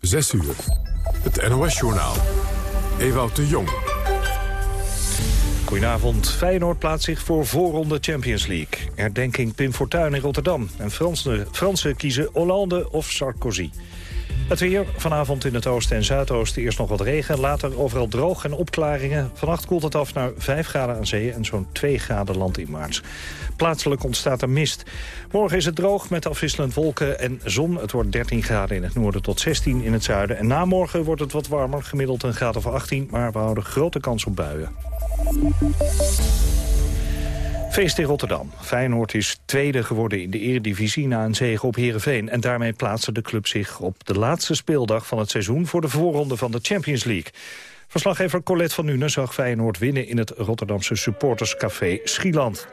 6 uur. Het NOS-journaal. Ewout de Jong. Goedenavond. Feyenoord plaatst zich voor voorronde Champions League. Herdenking Pim Fortuyn in Rotterdam. En Fransen, Fransen kiezen Hollande of Sarkozy. Het weer vanavond in het oosten en zuidoosten eerst nog wat regen. Later overal droog en opklaringen. Vannacht koelt het af naar 5 graden aan zee en zo'n 2 graden land in maart. Plaatselijk ontstaat er mist. Morgen is het droog met afwisselend wolken en zon. Het wordt 13 graden in het noorden tot 16 in het zuiden. En na morgen wordt het wat warmer, gemiddeld een graad of 18. Maar we houden grote kans op buien. Feest in Rotterdam. Feyenoord is tweede geworden in de eredivisie na een zege op Heerenveen. En daarmee plaatste de club zich op de laatste speeldag van het seizoen... voor de voorronde van de Champions League. Verslaggever Colette van Nuenen zag Feyenoord winnen... in het Rotterdamse supporterscafé Schieland.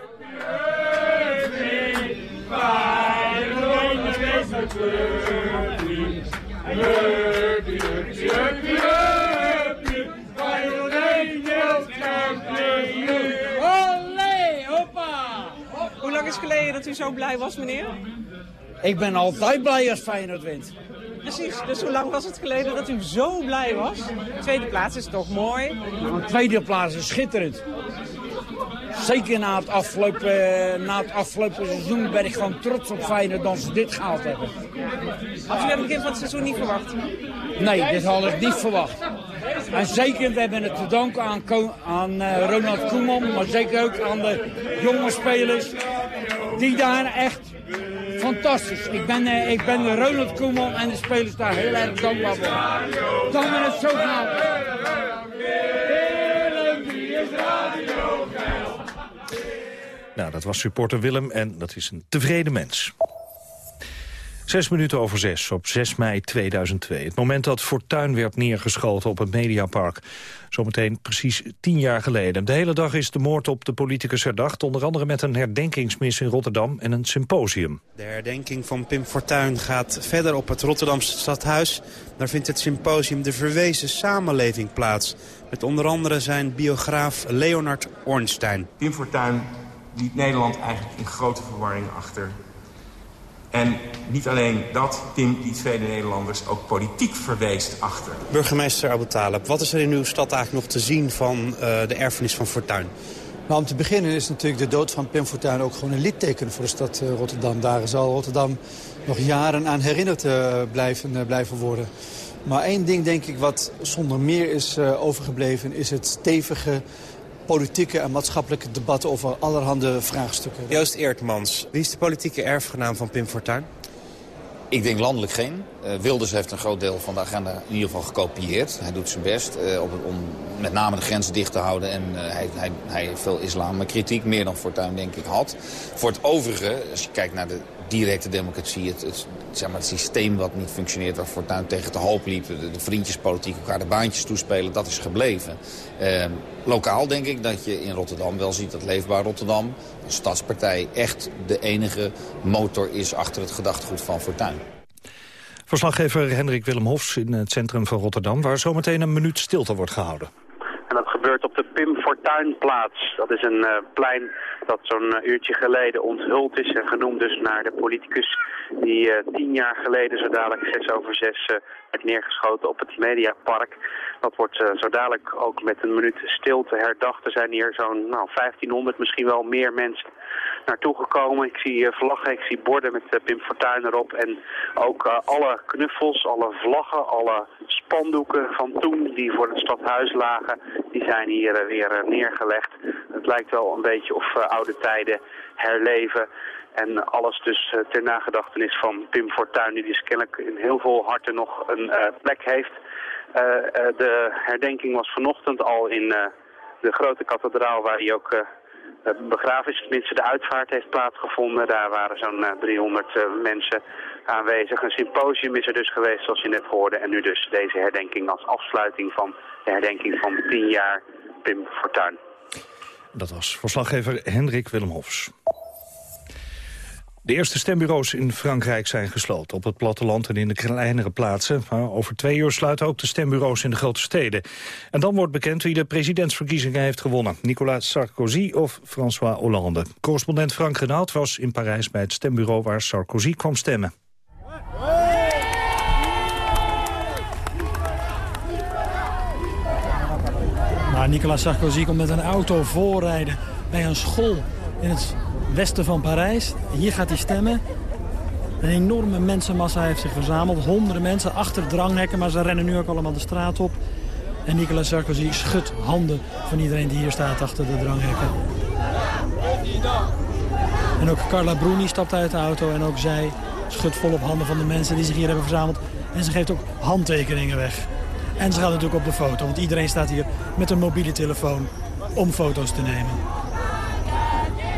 Geleden dat u zo blij was, meneer? Ik ben altijd blij als Feyenoord wint. Precies, dus hoe lang was het geleden dat u zo blij was? Tweede plaats is toch mooi? Nou, tweede plaats is schitterend. Zeker na het, afgelopen, na het afgelopen seizoen ben ik gewoon trots op Feyenoord dat ze dit gehaald hebben. Had u aan het begin van het seizoen niet verwacht? Nee, dit had ik niet verwacht. En zeker, we hebben het te danken aan, aan uh, Ronald Koeman, maar zeker ook aan de jonge spelers die daar echt fantastisch. Ik ben, uh, ik ben Ronald Koeman en de spelers daar heel erg dankbaar voor. Dan we het zo gaan. Nou, dat was supporter Willem en dat is een tevreden mens. Zes minuten over zes op 6 mei 2002. Het moment dat Fortuin werd neergeschoten op het Mediapark. Zometeen precies tien jaar geleden. De hele dag is de moord op de politicus herdacht. Onder andere met een herdenkingsmis in Rotterdam en een symposium. De herdenking van Pim Fortuyn gaat verder op het Rotterdamse stadhuis. Daar vindt het symposium De Verwezen Samenleving plaats. Met onder andere zijn biograaf Leonard Ornstein. Pim Fortuyn liet Nederland eigenlijk in grote verwarring achter en niet alleen dat, Tim liet vele Nederlanders ook politiek verweest achter. Burgemeester Abu Talib, wat is er in uw stad eigenlijk nog te zien van uh, de erfenis van Fortuin? Nou, om te beginnen is natuurlijk de dood van Pim Fortuyn ook gewoon een liedteken voor de stad uh, Rotterdam. Daar zal Rotterdam nog jaren aan herinnerd uh, blijven, blijven worden. Maar één ding denk ik wat zonder meer is overgebleven... is het stevige politieke en maatschappelijke debatten over allerhande vraagstukken. Joost Eertmans, wie is de politieke erfgenaam van Pim Fortuyn? Ik denk landelijk geen. Uh, Wilders heeft een groot deel van de agenda in ieder geval gekopieerd. Hij doet zijn best uh, op het, om met name de grenzen dicht te houden. En uh, hij, hij, hij heeft veel islam, maar kritiek meer dan Fortuyn denk ik had. Voor het overige, als je kijkt naar de directe democratie. Het, het, zeg maar, het systeem wat niet functioneert, waar Fortuyn tegen te hoop liep. De, de vriendjespolitiek, elkaar de baantjes toespelen, dat is gebleven. Uh, lokaal denk ik dat je in Rotterdam wel ziet dat Leefbaar Rotterdam, een stadspartij, echt de enige motor is achter het gedachtegoed van Fortuyn. Verslaggever Hendrik Willem Hofs in het centrum van Rotterdam... waar zometeen een minuut stilte wordt gehouden. En dat gebeurt op de Pim Fortuynplaats. Dat is een uh, plein dat zo'n uh, uurtje geleden onthuld is en genoemd dus naar de politicus die uh, tien jaar geleden zo dadelijk zes over zes werd neergeschoten op het Mediapark. Dat wordt zo dadelijk ook met een minuut stilte herdacht. Er zijn hier zo'n nou, 1500, misschien wel meer mensen naartoe gekomen. Ik zie vlaggen, ik zie borden met Pim Fortuyn erop. En ook alle knuffels, alle vlaggen, alle spandoeken van toen die voor het stadhuis lagen, die zijn hier weer neergelegd. Het lijkt wel een beetje of oude tijden herleven. En alles dus uh, ter nagedachtenis van Pim Fortuyn, die dus kennelijk in heel veel harten nog een uh, plek heeft. Uh, de herdenking was vanochtend al in de grote kathedraal waar hij ook begraven is. Tenminste, de uitvaart heeft plaatsgevonden. Daar waren zo'n 300 mensen aanwezig. Een symposium is er dus geweest, zoals je net hoorde. En nu dus deze herdenking als afsluiting van de herdenking van 10 jaar Pim Fortuyn. Dat was verslaggever Hendrik Willem Hofs. De eerste stembureaus in Frankrijk zijn gesloten. Op het platteland en in de kleinere plaatsen. Maar over twee uur sluiten ook de stembureaus in de grote steden. En dan wordt bekend wie de presidentsverkiezingen heeft gewonnen. Nicolas Sarkozy of François Hollande. Correspondent Frank Renaud was in Parijs bij het stembureau waar Sarkozy kwam stemmen. Nicolas Sarkozy komt met een auto voorrijden bij een school in het westen van Parijs. Hier gaat hij stemmen. Een enorme mensenmassa heeft zich verzameld. Honderden mensen achter dranghekken, maar ze rennen nu ook allemaal de straat op. En Nicolas Sarkozy schudt handen van iedereen die hier staat achter de dranghekken. En ook Carla Bruni stapt uit de auto en ook zij schudt volop handen van de mensen die zich hier hebben verzameld. En ze geeft ook handtekeningen weg. En ze gaat natuurlijk op de foto, want iedereen staat hier met een mobiele telefoon om foto's te nemen.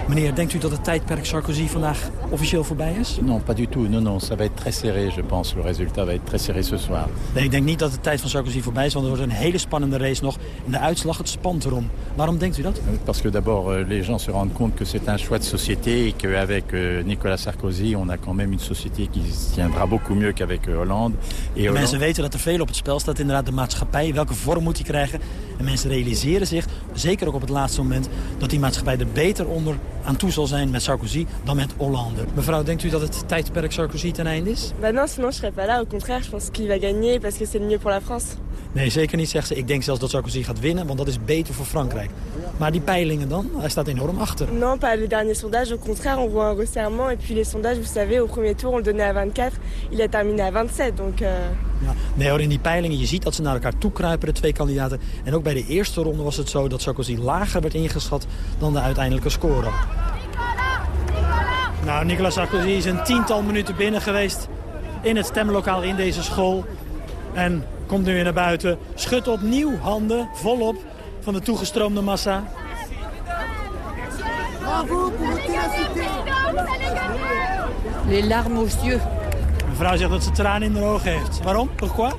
Meneer, denkt u dat het tijdperk Sarkozy vandaag officieel voorbij is? Non, pas du tout. Non, non, ça va être très serré, je pense. Le résultat va être très serré ce soir. Nee, ik denk niet dat de tijd van Sarkozy voorbij is, want er wordt een hele spannende race nog. En de uitslag, het spant erom. Waarom denkt u dat? Euh, Parce que d'abord, euh, les gens se rendent compte que c'est un choix de société et qu'avec euh, Nicolas Sarkozy, on a quand même une société qui tiendra beaucoup mieux qu'avec Hollande. Et Hollande... mensen weten dat er veel op het spel staat. Inderdaad, de maatschappij, welke vorm moet die krijgen? En mensen realiseren zich, zeker ook op het laatste moment... dat die maatschappij er beter onder aan toe zal zijn met Sarkozy dan met Hollande. Mevrouw, denkt u dat het tijdperk Sarkozy ten einde is? Bah non, sinon je serais pas là. Au contraire, je pense qu'il va gagner parce que c'est le mieux pour la France. Nee, zeker niet, zegt ze. Ik denk zelfs dat Sarkozy gaat winnen, want dat is beter voor Frankrijk. Maar die peilingen dan? Hij staat enorm achter. Non, pas les derniers sondages. Au contraire, on voit un resserrement. Et puis les sondages, vous savez, au premier tour, on le donnait à 24. Il a terminé à 27. Donc, euh, Ja. Nee hoor, in die peilingen, je ziet dat ze naar elkaar toe kruipen, de twee kandidaten. En ook bij de eerste ronde was het zo dat Sarkozy lager werd ingeschat dan de uiteindelijke score. Nou, Nicolas Sarkozy is een tiental minuten binnen geweest in het stemlokaal in deze school. En komt nu weer naar buiten, schudt opnieuw handen, volop, van de toegestroomde massa. Les larmes aux yeux. Mevrouw zegt dat ze tranen in de ogen heeft. Waarom? Pourquoi?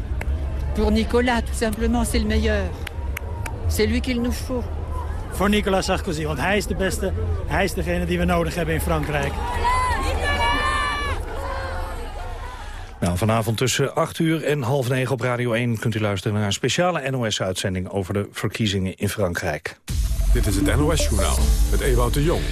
Pour Nicolas, tout simplement, c'est le meilleur. C'est lui qu'il nous faut. Voor Nicolas Sarkozy, want hij is de beste. Hij is degene die we nodig hebben in Frankrijk. Nou, vanavond tussen 8 uur en half 9 op Radio 1 kunt u luisteren naar een speciale NOS-uitzending over de verkiezingen in Frankrijk. Dit is het NOS-journaal met Ewout de Jong.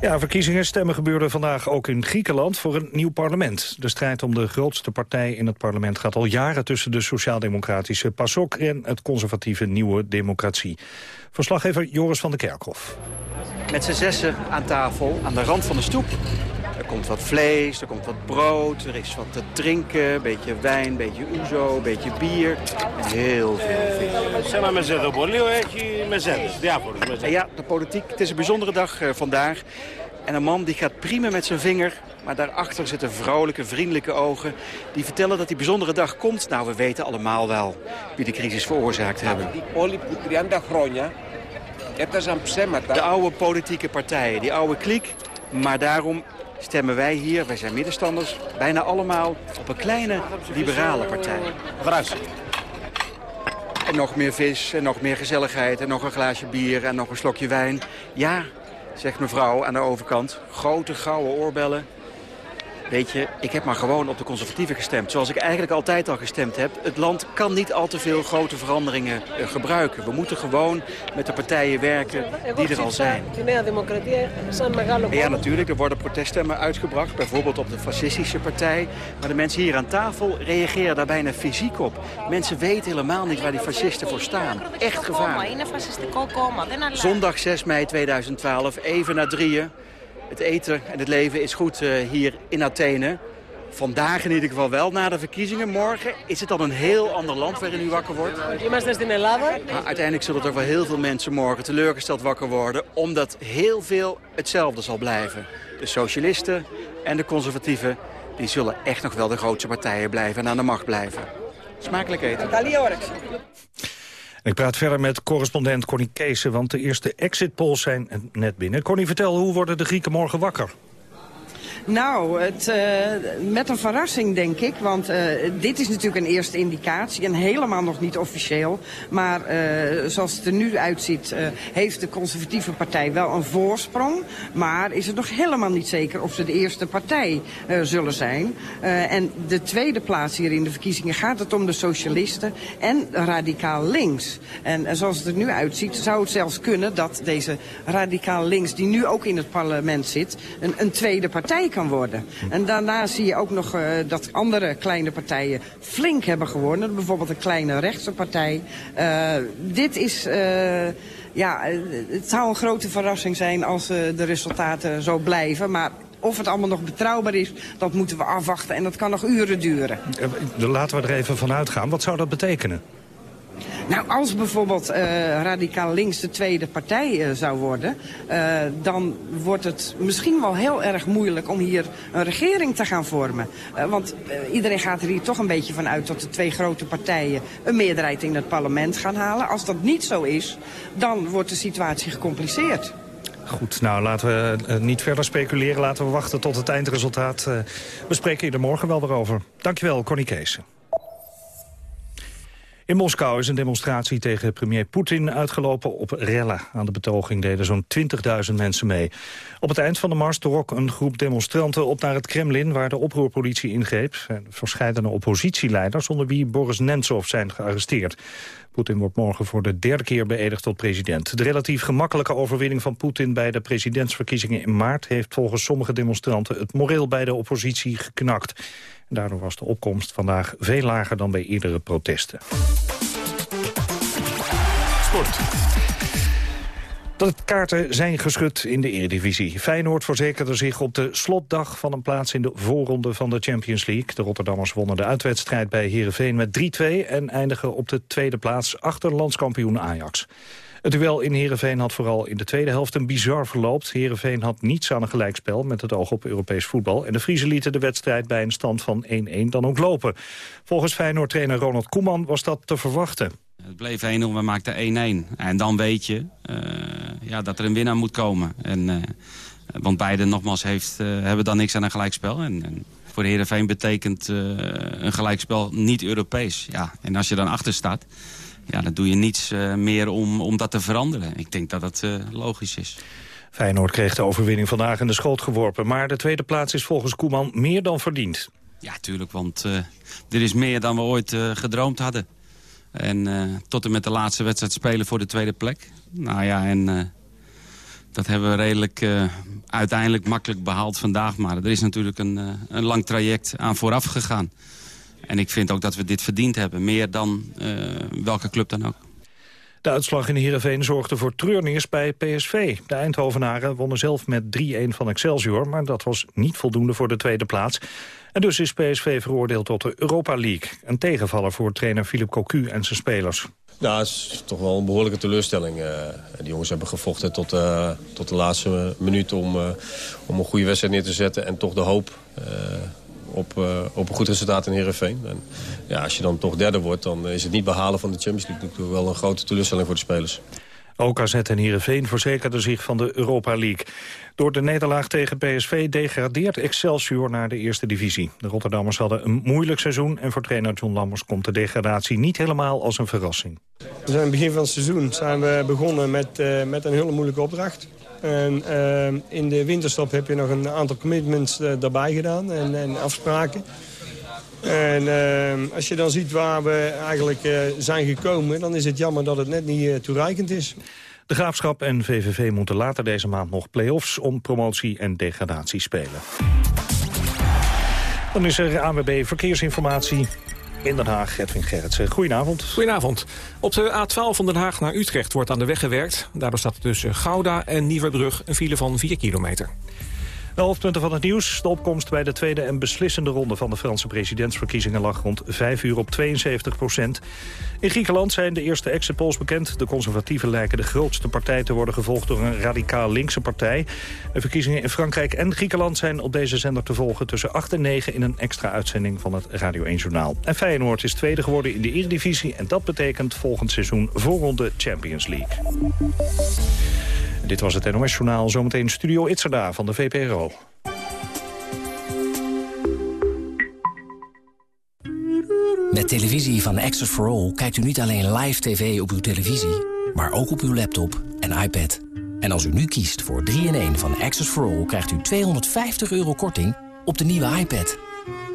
Ja, verkiezingen stemmen gebeurden vandaag ook in Griekenland voor een nieuw parlement. De strijd om de grootste partij in het parlement gaat al jaren tussen de sociaal-democratische PASOK en het conservatieve Nieuwe Democratie. Verslaggever Joris van der Kerkhof. Met z'n zessen aan tafel, aan de rand van de stoep komt wat vlees, er komt wat brood, er is wat te drinken. Een beetje wijn, een beetje oezo, een beetje bier. Heel veel vis. Ja, de politiek. Het is een bijzondere dag eh, vandaag. En een man die gaat prima met zijn vinger. Maar daarachter zitten vrouwelijke, vriendelijke ogen. Die vertellen dat die bijzondere dag komt. Nou, we weten allemaal wel wie de crisis veroorzaakt hebben. De oude politieke partijen, die oude kliek. Maar daarom stemmen wij hier, wij zijn middenstanders, bijna allemaal op een kleine liberale partij. En nog meer vis, en nog meer gezelligheid, en nog een glaasje bier en nog een slokje wijn. Ja, zegt mevrouw aan de overkant, grote gouden oorbellen weet je, ik heb maar gewoon op de conservatieven gestemd. Zoals ik eigenlijk altijd al gestemd heb. Het land kan niet al te veel grote veranderingen eh, gebruiken. We moeten gewoon met de partijen werken die er al zijn. Ja, natuurlijk, er worden proteststemmen uitgebracht. Bijvoorbeeld op de fascistische partij. Maar de mensen hier aan tafel reageren daar bijna fysiek op. Mensen weten helemaal niet waar die fascisten voor staan. Echt gevaarlijk. Zondag 6 mei 2012, even na drieën. Het eten en het leven is goed eh, hier in Athene. Vandaag in ieder geval wel, na de verkiezingen. Morgen is het dan een heel ander land waarin u wakker wordt. Maar uiteindelijk zullen er wel heel veel mensen morgen teleurgesteld wakker worden... omdat heel veel hetzelfde zal blijven. De socialisten en de conservatieven... die zullen echt nog wel de grootste partijen blijven en aan de macht blijven. Smakelijk eten ik praat verder met correspondent Connie Keesen, want de eerste exit polls zijn net binnen. Connie, vertel, hoe worden de Grieken morgen wakker? Nou, het, eh, met een verrassing denk ik, want eh, dit is natuurlijk een eerste indicatie en helemaal nog niet officieel. Maar eh, zoals het er nu uitziet, heeft de conservatieve partij wel een voorsprong. Maar is het nog helemaal niet zeker of ze de eerste partij zullen zijn. En de tweede plaats hier in de verkiezingen gaat het om de socialisten en radicaal links. En zoals het er nu uitziet, zou het zelfs kunnen dat deze radicaal links, die nu ook in het parlement zit, een, een tweede partij kan En daarna zie je ook nog uh, dat andere kleine partijen flink hebben gewonnen. Bijvoorbeeld een kleine rechtse partij. Uh, dit is... Uh, ja, het zou een grote verrassing zijn als de resultaten zo blijven. Maar of het allemaal nog betrouwbaar is, dat moeten we afwachten. En dat kan nog uren duren. Laten we er even van uitgaan. Wat zou dat betekenen? Nou, als bijvoorbeeld uh, Radicaal Links de tweede partij uh, zou worden... Uh, dan wordt het misschien wel heel erg moeilijk om hier een regering te gaan vormen. want iedereen gaat er hier toch een beetje van uit dat de twee grote partijen... een meerderheid in het parlement gaan halen. Als dat niet zo is, dan wordt de situatie gecompliceerd. Goed, nou laten we niet verder speculeren. Laten we wachten tot het eindresultaat. we spreken hier er morgen wel weer over. Dankjewel, Connie Kees. In Moskou is een demonstratie tegen premier Poetin uitgelopen op rellen. Aan de betoging deden zo'n 20.000 mensen mee. Op het eind van de mars trok een groep demonstranten op naar het Kremlin... waar de oproerpolitie ingreep. Verscheidene oppositieleiders, onder wie Boris Nemtsov, zijn gearresteerd. Poetin wordt morgen voor de derde keer beëdigd tot president. De relatief gemakkelijke overwinning van Poetin bij de presidentsverkiezingen in maart... heeft volgens sommige demonstranten het moreel bij de oppositie geknakt. Daardoor was de opkomst vandaag veel lager dan bij eerdere protesten. Sport. Dat het kaarten zijn geschud in de Eredivisie. Feyenoord verzekerde zich op de slotdag van een plaats in de voorronde van de Champions League. De Rotterdammers wonnen de uitwedstrijd bij Heerenveen met 3-2... en eindigen op de tweede plaats achter landskampioen Ajax. Het duel in Heerenveen had vooral in de tweede helft een bizar verloop. Heerenveen had niets aan een gelijkspel met het oog op Europees voetbal. En de Friese lieten de wedstrijd bij een stand van 1-1 dan ook lopen. Volgens Feyenoord-trainer Ronald Koeman was dat te verwachten. Het bleef 1-0, we maakten 1-1. En dan weet je uh, ja, dat er een winnaar moet komen. En, uh, want beide nogmaals heeft, uh, hebben dan niks aan een gelijkspel. En, en voor Heerenveen betekent een gelijkspel niet Europees. Ja, en als je dan achter staat, ja, dan doe je niets uh, meer om, om dat te veranderen. Ik denk dat dat uh, logisch is. Feyenoord kreeg de overwinning vandaag in de schoot geworpen. Maar de tweede plaats is volgens Koeman meer dan verdiend. Ja, tuurlijk, want uh, dit is meer dan we ooit gedroomd hadden. En tot en met de laatste wedstrijd spelen voor de tweede plek. Nou ja, en dat hebben we redelijk uiteindelijk makkelijk behaald vandaag. Maar er is natuurlijk een, een lang traject aan vooraf gegaan. En ik vind ook dat we dit verdiend hebben. Meer dan uh, welke club dan ook. De uitslag in Heerenveen zorgde voor treurnis bij PSV. De Eindhovenaren wonnen zelf met 3-1 van Excelsior... maar dat was niet voldoende voor de tweede plaats. En dus is PSV veroordeeld tot de Europa League. Een tegenvaller voor trainer Philip Cocu en zijn spelers. Nou, het is toch wel een behoorlijke teleurstelling. Uh, die jongens hebben gevochten tot, uh, tot de laatste minuut om, uh, om een goede wedstrijd neer te zetten. En toch de hoop op, uh, op een goed resultaat in Heerenveen. En ja, als je dan toch derde wordt, dan is het niet behalen van de Champions League natuurlijk wel een grote teleurstelling voor de spelers. Ook AZ en Heerenveen verzekerden zich van de Europa League. Door de nederlaag tegen PSV degradeert Excelsior naar de eerste divisie. De Rotterdammers hadden een moeilijk seizoen... en voor trainer John Lammers komt de degradatie niet helemaal als een verrassing. We zijn in het begin van het seizoen zijn we begonnen met, uh, met een hele moeilijke opdracht. En uh, in de winterstop heb je nog een aantal commitments uh, daarbij gedaan en, en afspraken. En uh, als je dan ziet waar we eigenlijk uh, zijn gekomen... dan is het jammer dat het net niet uh, toereikend is. De Graafschap en VVV moeten later deze maand nog play-offs... om promotie en degradatie spelen. Dan is er ANWB Verkeersinformatie. In Den Haag, Edwin Gerritsen. Goedenavond. Goedenavond. Op de A12 van Den Haag naar Utrecht wordt aan de weg gewerkt. Daardoor staat tussen Gouda en Nieuwerbrug een file van 4 kilometer. De hoofdpunten van het nieuws. De opkomst bij de tweede en beslissende ronde van de Franse presidentsverkiezingen lag rond 5 uur op 72 procent. In Griekenland zijn de eerste exit polls bekend. De conservatieven lijken de grootste partij te worden gevolgd door een radicaal linkse partij. De verkiezingen in Frankrijk en Griekenland zijn op deze zender te volgen tussen 8 en 9 in een extra uitzending van het Radio 1 Journaal. En Feyenoord is tweede geworden in de Eredivisie en dat betekent volgend seizoen voorronde Champions League. Dit was het NOS Journaal. Zometeen Studio Itzerda van de VPRO. Met televisie van Access for All kijkt u niet alleen live tv op uw televisie... maar ook op uw laptop en iPad. En als u nu kiest voor 3-in-1 van Access for All... krijgt u 250 euro korting op de nieuwe iPad.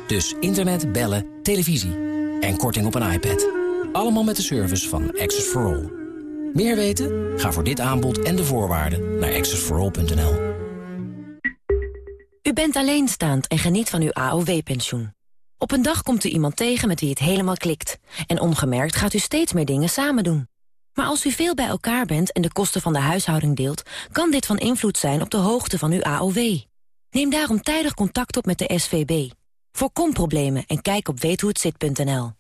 Dus internet, bellen, televisie en korting op een iPad. Allemaal met de service van Access for All. Meer weten? Ga voor dit aanbod en de voorwaarden naar accessforall.nl. U bent alleenstaand en geniet van uw AOW-pensioen. Op een dag komt u iemand tegen met wie het helemaal klikt. En ongemerkt gaat u steeds meer dingen samen doen. Maar als u veel bij elkaar bent en de kosten van de huishouding deelt... kan dit van invloed zijn op de hoogte van uw AOW. Neem daarom tijdig contact op met de SVB. Voorkom problemen en kijk op weethohetzit.nl.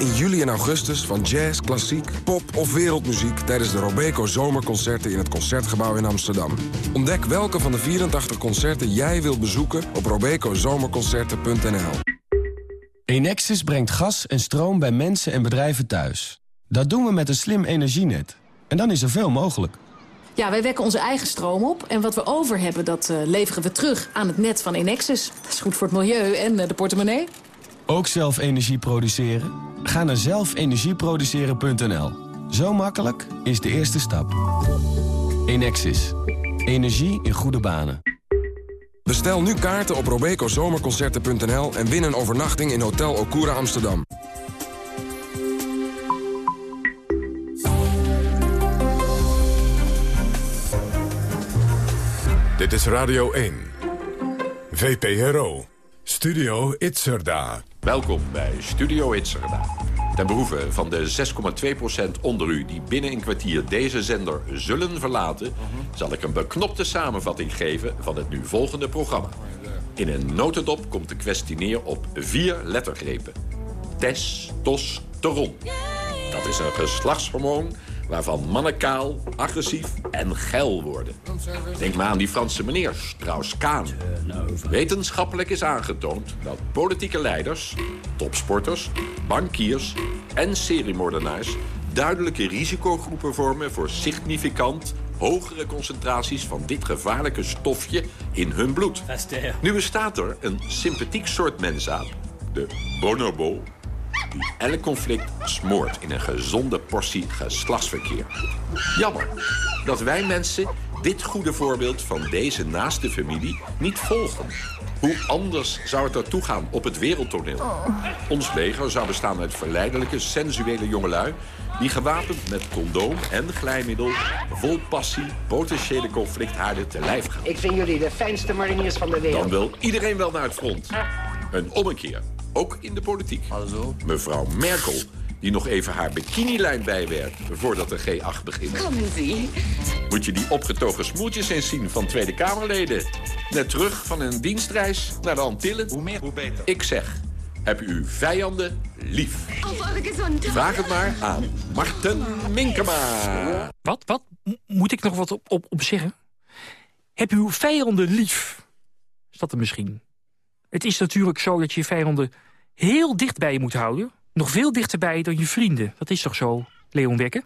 in juli en augustus van jazz, klassiek, pop of wereldmuziek... tijdens de Robeco Zomerconcerten in het Concertgebouw in Amsterdam. Ontdek welke van de 84 concerten jij wilt bezoeken op robecozomerconcerten.nl. Enexis brengt gas en stroom bij mensen en bedrijven thuis. Dat doen we met een slim energienet. En dan is er veel mogelijk. Ja, wij wekken onze eigen stroom op. En wat we over hebben, dat uh, leveren we terug aan het net van Enexis. Dat is goed voor het milieu en uh, de portemonnee. Ook zelf energie produceren? Ga naar zelfenergieproduceren.nl. Zo makkelijk is de eerste stap. Enexis. Energie in goede banen. Bestel nu kaarten op robecozomerconcerten.nl en win een overnachting in Hotel Okura Amsterdam. Dit is Radio 1. VPRO. Studio Itzerda. Welkom bij Studio Itzerda. Ten behoeve van de 6,2% onder u die binnen een kwartier deze zender zullen verlaten... zal ik een beknopte samenvatting geven van het nu volgende programma. In een notendop komt de kwestie neer op vier lettergrepen. Testosteron. Dat is een geslachtshormoon waarvan mannen kaal, agressief en geil worden. Denk maar aan die Franse meneer, Strauss-Kaan. Wetenschappelijk is aangetoond dat politieke leiders, topsporters, bankiers en seriemoordenaars... duidelijke risicogroepen vormen voor significant hogere concentraties van dit gevaarlijke stofje in hun bloed. Nu bestaat er een sympathiek soort mensaap, de bonobo die elk conflict smoort in een gezonde portie geslachtsverkeer. Jammer dat wij mensen dit goede voorbeeld van deze naaste familie niet volgen. Hoe anders zou het ertoe gaan op het wereldtoneel? Ons leger zou bestaan uit verleidelijke, sensuele jongelui... die gewapend met condoom en glijmiddel... vol passie potentiële conflicthaarden te lijf gaan. Ik vind jullie de fijnste mariniers van de wereld. Dan wil iedereen wel naar het front. Een ommekeer ook in de politiek. Mevrouw Merkel, die nog even haar bikinilijn bijwerkt... voordat de G8 begint. Moet je die opgetogen smoeltjes eens zien van Tweede Kamerleden. Net terug van een dienstreis naar de Antillen. Hoe meer, hoe beter. Ik zeg, heb u vijanden lief. Vraag het maar aan Marten Minkema. Wat, wat? Moet ik nog wat op, op, op zeggen? Heb uw vijanden lief? Is dat er misschien? Het is natuurlijk zo dat je je vijanden heel dicht bij je moet houden. Nog veel dichterbij dan je vrienden. Dat is toch zo, Leon Wekker?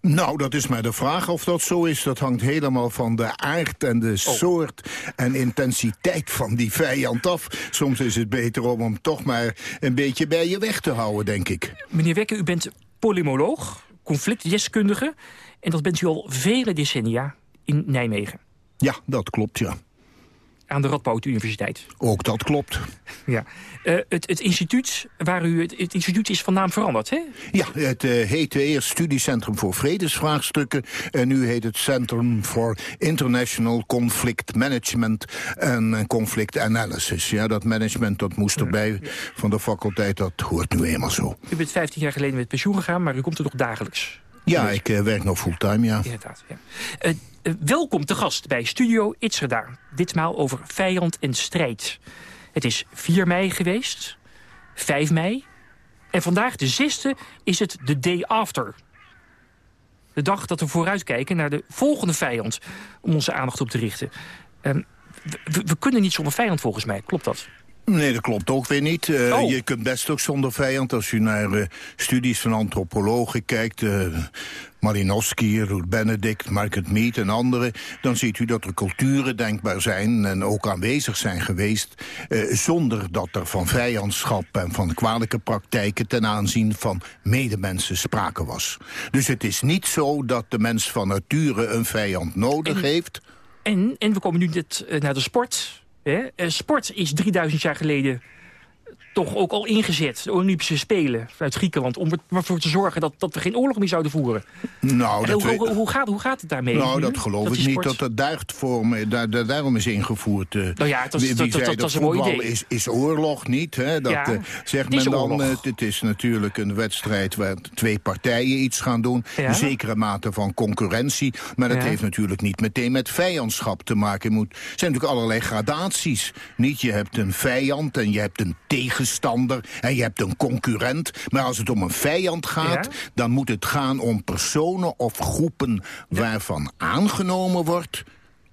Nou, dat is maar de vraag of dat zo is. Dat hangt helemaal van de aard en de soort en intensiteit van die vijand af. Soms is het beter om hem toch maar een beetje bij je weg te houden, denk ik. Meneer Wekker, u bent polymoloog, conflictdeskundige... en dat bent u al vele decennia in Nijmegen. Ja, dat klopt, ja aan de Radboud Universiteit. Ook dat klopt. Ja. Uh, het, het, instituut waar u het, het, instituut is van naam veranderd, hè? Ja, het uh, heette eerst Studiecentrum voor Vredesvraagstukken... en nu heet het Centrum for International Conflict Management en Conflict Analysis. Ja, dat management dat moest erbij van de faculteit, dat hoort nu eenmaal zo. U bent 15 jaar geleden met pensioen gegaan, maar u komt er nog dagelijks. Ja, ik uh, werk nog fulltime, ja. Inderdaad, ja. Welkom te gast bij Studio Itzerda. Ditmaal over vijand en strijd. Het is 4 mei geweest, 5 mei... en vandaag de 6e is het de day after. De dag dat we vooruitkijken naar de volgende vijand... om onze aandacht op te richten. Uh, we, we kunnen niet zonder vijand volgens mij, klopt dat? Nee, dat klopt ook weer niet. Uh, oh. Je kunt best ook zonder vijand. Als u naar uh, studies van antropologen kijkt... Uh, Malinowski, Ruth Benedict, Margaret Mead en anderen... dan ziet u dat er culturen denkbaar zijn en ook aanwezig zijn geweest... zonder dat er van vijandschap en van kwalijke praktijken... ten aanzien van medemensen sprake was. Dus het is niet zo dat de mens van nature een vijand nodig en, heeft... En, en we komen nu net naar de sport... Sport is 3000 jaar geleden toch ook al ingezet, de Olympische Spelen uit Griekenland... om ervoor te zorgen dat, dat we geen oorlog meer zouden voeren. Nou, dat hoe, hoe, hoe, gaat, hoe gaat het daarmee? Nou, dat geloof ik niet dat dat duigt voor me. Daar, daar, daarom is ingevoerd. Uh, nou ja, dat, wie, dat, dat, dat, dat, een mooi idee. Is, is oorlog niet, hè? Dat ja, uh, zegt men dan. Uh, het is natuurlijk een wedstrijd waar twee partijen iets gaan doen. Ja. Een zekere mate van concurrentie. Maar dat Ja. heeft natuurlijk niet meteen met vijandschap te maken. Er moet- er zijn natuurlijk allerlei gradaties. Niet, je hebt een vijand en je hebt een tegenstander en je hebt een concurrent. Maar als het om een vijand gaat, Ja. dan moet het gaan om personen of groepen waarvan aangenomen wordt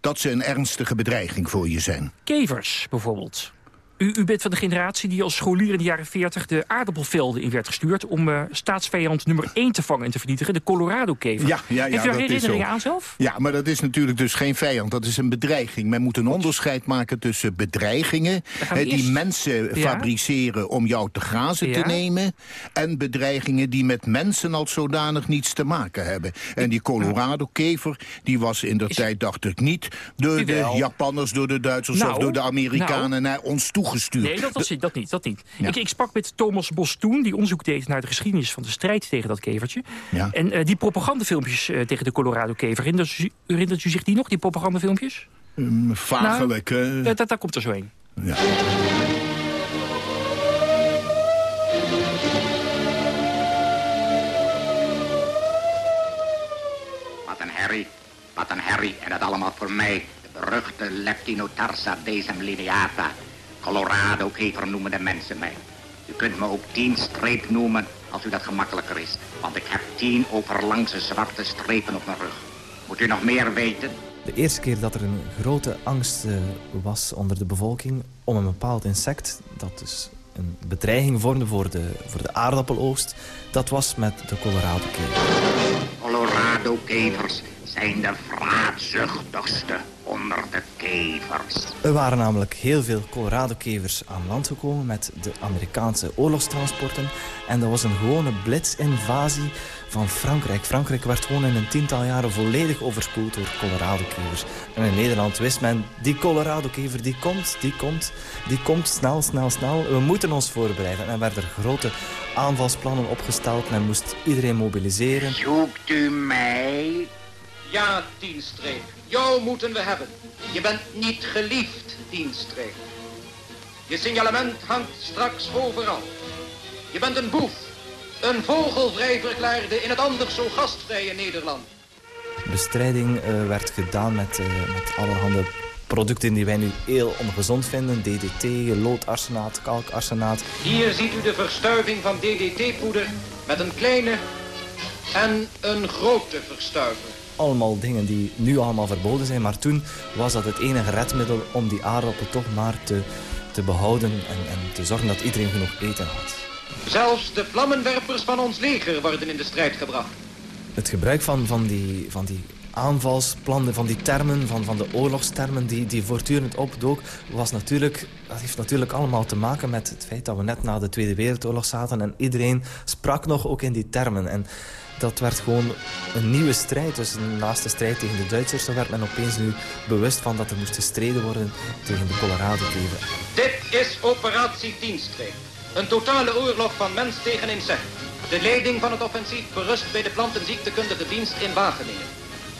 dat ze een ernstige bedreiging voor je zijn. Kevers, bijvoorbeeld. U, u bent van de generatie die als scholier in de jaren 40 de aardappelvelden in werd gestuurd... om eh, staatsvijand nummer 1 te vangen en te vernietigen, de Colorado-kever. Ja, ja, ja, Heeft u daar herinneringen aan zelf? Ja, maar dat is natuurlijk dus geen vijand, dat is een bedreiging. Men moet een onderscheid maken tussen bedreigingen... eh, die eerst- mensen Ja. fabriceren om jou te grazen Ja. te nemen... en bedreigingen die met mensen als zodanig niets te maken hebben. En die Colorado-kever, die was in de tijd, dacht ik, niet... door de Jawel. Japanners, door de Duitsers Nou, of door de Amerikanen nou. naar ons toegestuurd. Nee, dat, was, dat niet. Dat niet. Ja. Ik, ik sprak met Thomas Bos toen, die onderzoek deed naar de geschiedenis van de strijd tegen dat kevertje. Ja. En eh, die propagandafilmpjes eh, tegen de Colorado-kever, herinnert u, herinnert u zich die nog, die propagandafilmpjes? Um, vagelijk? Eh, dat, daar komt er zo een. Ja. Wat een herrie, wat een herrie. En dat allemaal voor mij. De beruchte Leptinotarsa decem lineata. Colorado-kever noemen de mensen mij. U kunt me ook tien streep noemen, als u dat gemakkelijker is. Want ik heb tien overlangse zwarte strepen op mijn rug. Moet u nog meer weten? De eerste keer dat er een grote angst eh, was onder de bevolking om een bepaald insect, dat dus een bedreiging vormde voor de, voor de aardappeloogst, dat was met de Colorado-kever. Colorado-kevers zijn de vraatzuchtigste onder de kevers. Er waren namelijk heel veel Colorado-kevers aan land gekomen met de Amerikaanse oorlogstransporten. En dat was een gewone blitsinvasie van Frankrijk. Frankrijk werd gewoon in een tiental jaren volledig overspoeld door Colorado-kevers. En in Nederland wist men, die Colorado-kever die komt, die komt, die komt snel, snel, snel. We moeten ons voorbereiden. En er werden grote aanvalsplannen opgesteld. Men moest iedereen mobiliseren. Zoekt u mij? Ja, dienstreek. Jou moeten we hebben. Je bent niet geliefd, dienstreek. Je signalement hangt straks overal. Je bent een boef. Een vogelvrij verklaarde in het anders zo gastvrije Nederland. bestrijding eh, werd gedaan met, eh, met allerhande producten die wij nu heel ongezond vinden. DDT, loodarsenaat, kalkarsenaat. Hier ziet u de verstuiving van DDT-poeder met een kleine en een grote verstuiver. Allemaal dingen die nu allemaal verboden zijn. Maar toen was dat het enige redmiddel om die aardappel toch maar te, te behouden en, en te zorgen dat iedereen genoeg eten had. Zelfs de vlammenwerpers van ons leger worden in de strijd gebracht. Het gebruik van, van, die, van die aanvalsplannen, van die termen, van, van de oorlogstermen die, die voortdurend opdook, was natuurlijk, dat heeft natuurlijk allemaal te maken met het feit dat we net na de Tweede Wereldoorlog zaten en iedereen sprak nog ook in die termen. En dat werd gewoon een nieuwe strijd. Dus naast de strijd tegen de Duitsers, werd men opeens nu bewust van dat er moest gestreden worden tegen de Colorado-kever. Dit is operatie Dienstreek. Een totale oorlog van mens tegen insect. De leiding van het offensief berust bij de plantenziektekundige dienst in Wageningen.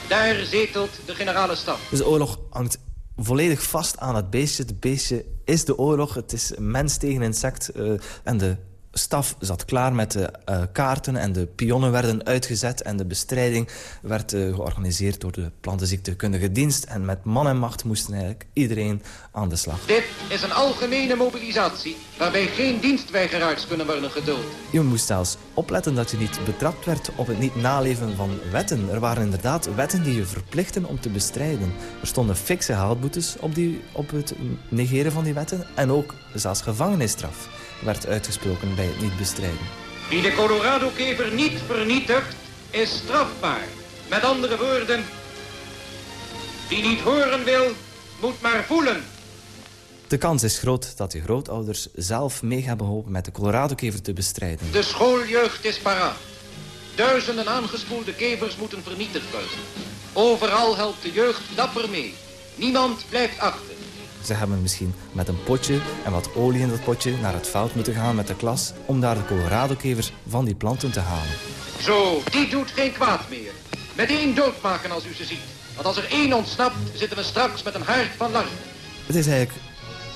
Daar zetelt de generale staf. Dus de oorlog hangt volledig vast aan het beestje. Het beestje is de oorlog. Het is mens tegen insect. eh, en de staf zat klaar met de eh, kaarten en de pionnen werden uitgezet. En de bestrijding werd eh, georganiseerd door de plantenziektekundige dienst. En met man en macht moesten eigenlijk iedereen aan de slag. Dit is een algemene mobilisatie waarbij geen dienstweigeraars kunnen worden geduld. Je moest zelfs opletten dat je niet betrapt werd op het niet naleven van wetten. Er waren inderdaad wetten die je verplichten om te bestrijden. Er stonden fikse haalboetes op, die, op het negeren van die wetten. En ook zelfs gevangenisstraf werd uitgesproken bij het niet bestrijden. Wie de Colorado-kever niet vernietigt, is strafbaar. Met andere woorden, wie niet horen wil, moet maar voelen. De kans is groot dat je grootouders zelf mee gaan beholpen met de Colorado-kever te bestrijden. De schooljeugd is paraat. Duizenden aangespoelde kevers moeten vernietigd worden. Overal helpt de jeugd dapper mee. Niemand blijft achter. Ze hebben misschien met een potje en wat olie in dat potje naar het veld moeten gaan met de klas... om daar de Colorado-kevers van die planten te halen. Zo, die doet geen kwaad meer. Meteen doodmaken als u ze ziet. Want als er één ontsnapt, zitten we straks met een hart van larven. Het is eigenlijk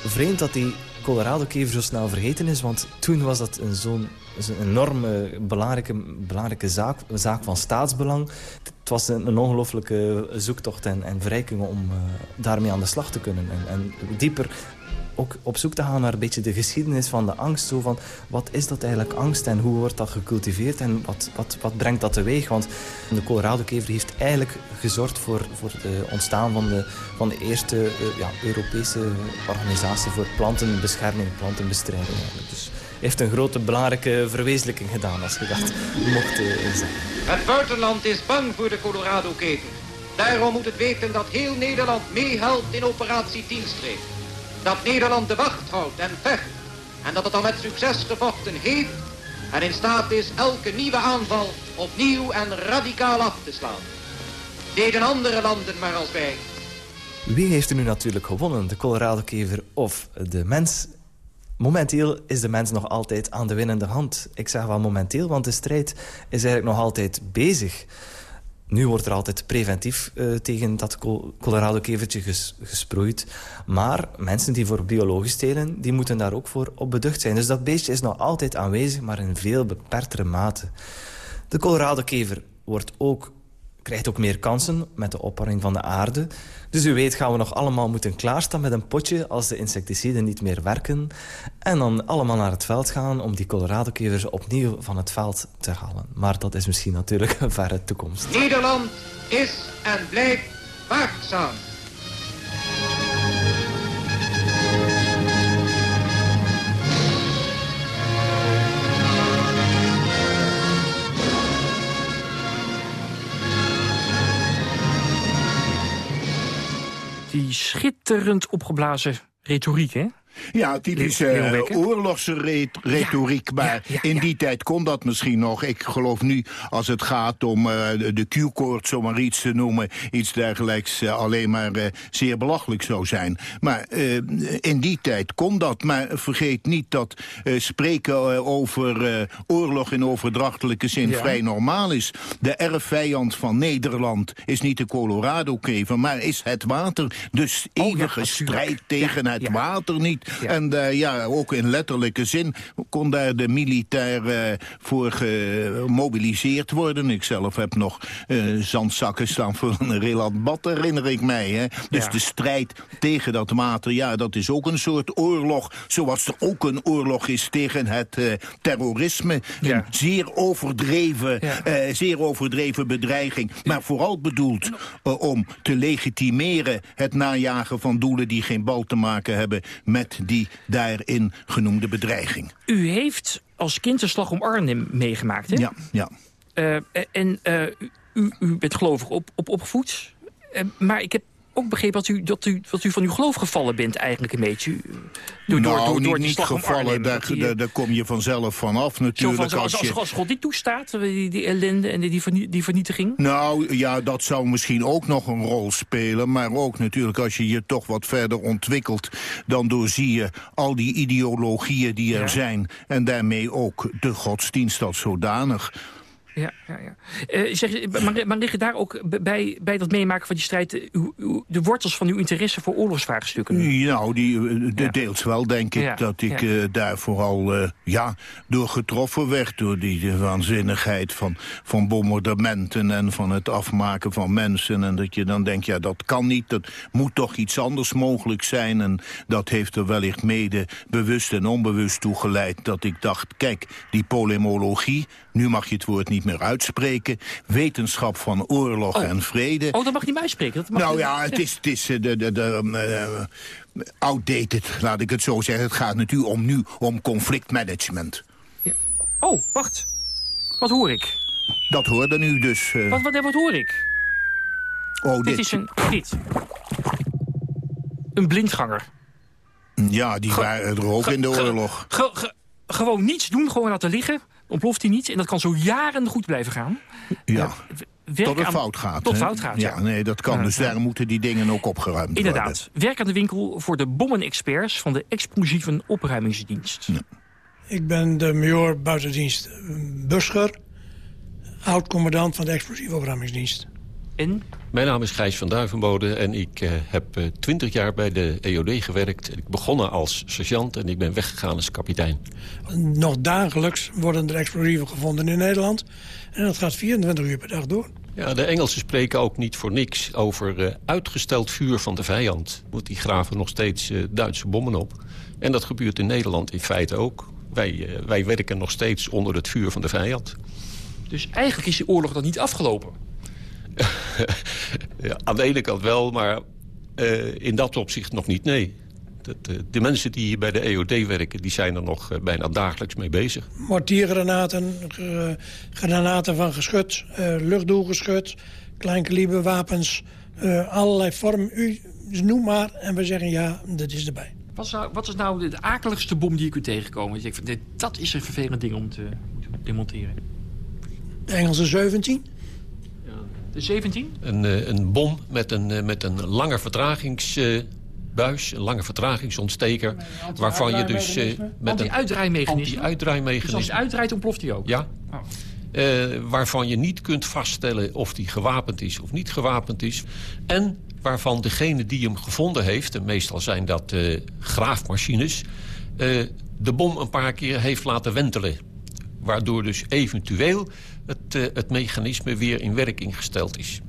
vreemd dat die Colorado-kever zo snel vergeten is. Want toen was dat een zo'n een enorme belangrijke, belangrijke zaak, zaak van staatsbelang. Het was een, een ongelooflijke zoektocht en, en verrijking om uh, daarmee aan de slag te kunnen. En, en dieper ook op zoek te gaan naar een beetje de geschiedenis van de angst. Zo van, wat is dat eigenlijk angst en hoe wordt dat gecultiveerd en wat, wat, wat brengt dat teweeg? Want de Colorado-kever heeft eigenlijk gezorgd voor, voor het ontstaan van de, van de eerste uh, ja, Europese organisatie voor plantenbescherming, plantenbestrijding. Eigenlijk. Dus heeft een grote belangrijke verwezenlijking gedaan, als je dat mocht uh, zeggen. Het buitenland is bang voor de Colorado-kever. Daarom moet het weten dat heel Nederland meehelpt in operatie Tienstreep dat Nederland de wacht houdt en vecht en dat het al met succes gevochten heeft en in staat is elke nieuwe aanval opnieuw en radicaal af te slaan. Deden andere landen maar als wij. Wie heeft er nu natuurlijk gewonnen, de Colorado-kever of de mens? Momenteel is de mens nog altijd aan de winnende hand. Ik zeg wel momenteel, want de strijd is eigenlijk nog altijd bezig. Nu wordt er altijd preventief uh, tegen dat Colorado-kevertje ges gesproeid. Maar mensen die voor biologisch telen, die moeten daar ook voor op beducht zijn. Dus dat beestje is nog altijd aanwezig, maar in veel beperktere mate. De Colorado-kever wordt ook krijgt ook meer kansen met de opwarming van de aarde. Dus u weet gaan we nog allemaal moeten klaarstaan met een potje... als de insecticiden niet meer werken. En dan allemaal naar het veld gaan om die Colorado-kevers opnieuw van het veld te halen. Maar dat is misschien natuurlijk een verre toekomst. Nederland is en blijft waakzaam. Die schitterend opgeblazen retoriek, hè? Ja, typische uh, oorlogsretoriek. Maar in die tijd kon dat misschien nog. Ik geloof nu, als het gaat om uh, de Q-koord, zomaar iets te noemen... iets dergelijks uh, alleen maar zeer belachelijk zou zijn. Maar in die tijd kon dat. Maar vergeet niet dat spreken over oorlog in overdrachtelijke zin ja. vrij normaal is. De erfvijand van Nederland is niet de Colorado-kever... maar is het water. Dus eeuwige oh, ja, strijd tegen het water niet. Ja. En uh, ja, ook in letterlijke zin kon daar de militair uh, voor gemobiliseerd worden. Ik zelf heb nog uh, zandzakken staan voor een relat bad, herinner ik mij. Hè. Dus ja. de strijd tegen dat water, ja, dat is ook een soort oorlog. Zoals er ook een oorlog is tegen het terrorisme. Ja. Een zeer overdreven, zeer overdreven bedreiging. Maar vooral bedoeld om te legitimeren het najagen van doelen die geen bal te maken hebben met die daarin genoemde bedreiging. U heeft als kind de slag om Arnhem meegemaakt, hè? Ja, ja. Uh, en uh, u, u, bent gelovig op, op, opgevoed. Uh, maar ik heb ook begrepen dat u, dat, u, dat u van uw geloof gevallen bent eigenlijk een beetje. Door, nou, door, door, niet, niet gevallen, daar, daar, daar, kom je vanzelf vanaf natuurlijk. Van, als, als, als, God dit toestaat, die, die ellende en die, die vernietiging? Nou ja, dat zou misschien ook nog een rol spelen. Maar ook natuurlijk als je je toch wat verder ontwikkelt... dan doorzie je al die ideologieën die er ja. zijn. En daarmee ook de godsdienst als zodanig ja, ja, ja. Uh, zeg, maar, maar liggen daar ook bij, bij dat meemaken van die strijd... Uh, de wortels van uw interesse voor oorlogsvraagstukken? Nou, die, uh, de deels wel, denk ik. Ja, dat ik ja. daar vooral ja, door getroffen werd... door die waanzinnigheid van, van bombardementen... en van het afmaken van mensen. En dat je dan denkt, ja, dat kan niet. Dat moet toch iets anders mogelijk zijn. En dat heeft er wellicht mede bewust en onbewust toe geleid... dat ik dacht, kijk, die polemologie... nu mag je het woord niet meer uitspreken. Wetenschap van oorlog oh. en vrede. Oh, dat mag niet meer uitspreken? Dat mag nou ja, het is, het is de, de, de, uh, outdated, laat ik het zo zeggen. Het gaat natuurlijk om nu om conflictmanagement. Ja. Oh, wacht. Wat hoor ik? Dat hoorde nu dus. Uh... Wat, wat, wat hoor ik? Oh, dit. Dit is een... Dit. Een blindganger. Ja, die Ge waren er ook in de oorlog. Ge ge gewoon niets doen, gewoon laten liggen ontploft hij niet. En dat kan zo jaren goed blijven gaan. Ja. werk tot het aan- fout gaat. Tot fout gaat, ja. nee, dat kan. Ja, dus ja. daar moeten die dingen ook opgeruimd worden. Inderdaad. Werk aan de winkel voor de bommenexperts van de explosieven opruimingsdienst. Ik ben de major buitendienst Buscher, oud-commandant van de explosieve opruimingsdienst. En? Mijn naam is Gijs van Duivenbode en ik eh, heb twintig jaar bij de EOD gewerkt. Ik begonnen als sergeant en ik ben weggegaan als kapitein. Nog dagelijks worden er explosieven gevonden in Nederland. En dat gaat 24 uur per dag door. Ja, de Engelsen spreken ook niet voor niks over eh, uitgesteld vuur van de vijand. Want die graven nog steeds eh, Duitse bommen op. En dat gebeurt in Nederland in feite ook. Wij, eh, wij werken nog steeds onder het vuur van de vijand. Dus eigenlijk is de oorlog dan niet afgelopen. Ja, aan de ene kant wel, maar eh, in dat opzicht nog niet, nee. Dat, eh, de mensen die hier bij de EOD werken, die zijn er nog eh, bijna dagelijks mee bezig. Mortiergranaten, granaten van geschut, eh, luchtdoelgeschut, kleinkaliberwapens, eh allerlei vormen. U noem maar en we zeggen ja, dat is erbij. Wat is nou, wat is nou de, akeligste bom die je kunt tegenkomen? Dat je denkt, van, dit- dat is een vervelend ding om te demonteren. De Engelse 17. De 17? Een, eh, een bom met een, eh, met een lange vertragingsbuis, een lange vertragingsontsteker... waarvan je dus eh, met een Anti-uitdraaimechanisme? Dus als het uitdraait, ontploft hij ook? Ja. Oh. Eh, waarvan je niet kunt vaststellen of die gewapend is of niet gewapend is. En waarvan degene die hem gevonden heeft... en meestal zijn dat eh, graafmachines... eh, de bom een paar keer heeft laten wentelen. Waardoor dus eventueel het, eh, het mechanisme weer in werking gesteld is.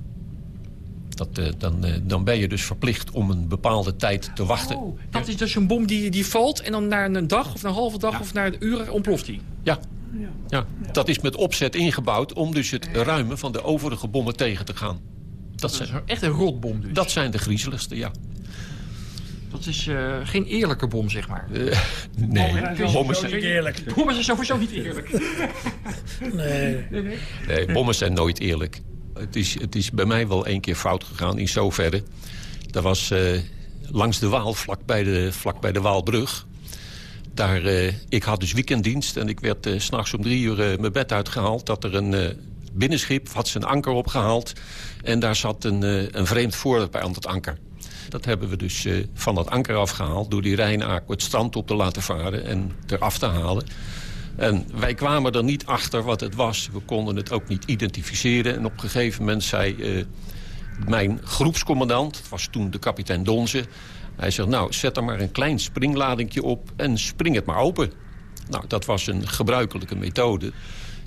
Dat, eh, dan, eh, dan ben je dus verplicht om een bepaalde tijd te wachten. Oh, dat is dus een bom die, die valt en dan na een dag of na een halve dag of na een uur ontploft hij. Ja. Ja, dat is met opzet ingebouwd om dus het ruimen van de overige bommen tegen te gaan. Dat, zijn, echt een rotbom dus. Dat zijn de griezeligste, ja. Dat is eh, geen eerlijke bom, zeg maar. Eh, nee, bommen zijn, niet eerlijk. Bommen zijn sowieso niet eerlijk. Nee. nee, nee. nee, bommen zijn nooit eerlijk. Het is, het is bij mij wel één keer fout gegaan in zoverre. Dat was eh, langs de Waal, vlak bij de, vlak bij de Waalbrug. Daar, eh, ik had dus weekenddienst en ik werd eh, s s'nachts om drie uur eh, mijn bed uitgehaald... dat er een eh, binnenschip had zijn anker opgehaald... en daar zat een, eh, een vreemd voorwerp bij aan het anker. Dat hebben we dus eh, van dat anker afgehaald... door die Rijnaak het strand op te laten varen en eraf te halen. En wij kwamen er niet achter wat het was. We konden het ook niet identificeren. En op een gegeven moment zei eh, mijn groepscommandant... het was toen de kapitein Donze... hij zegt, nou, zet er maar een klein springladingje op... en spring het maar open. Nou, dat was een gebruikelijke methode.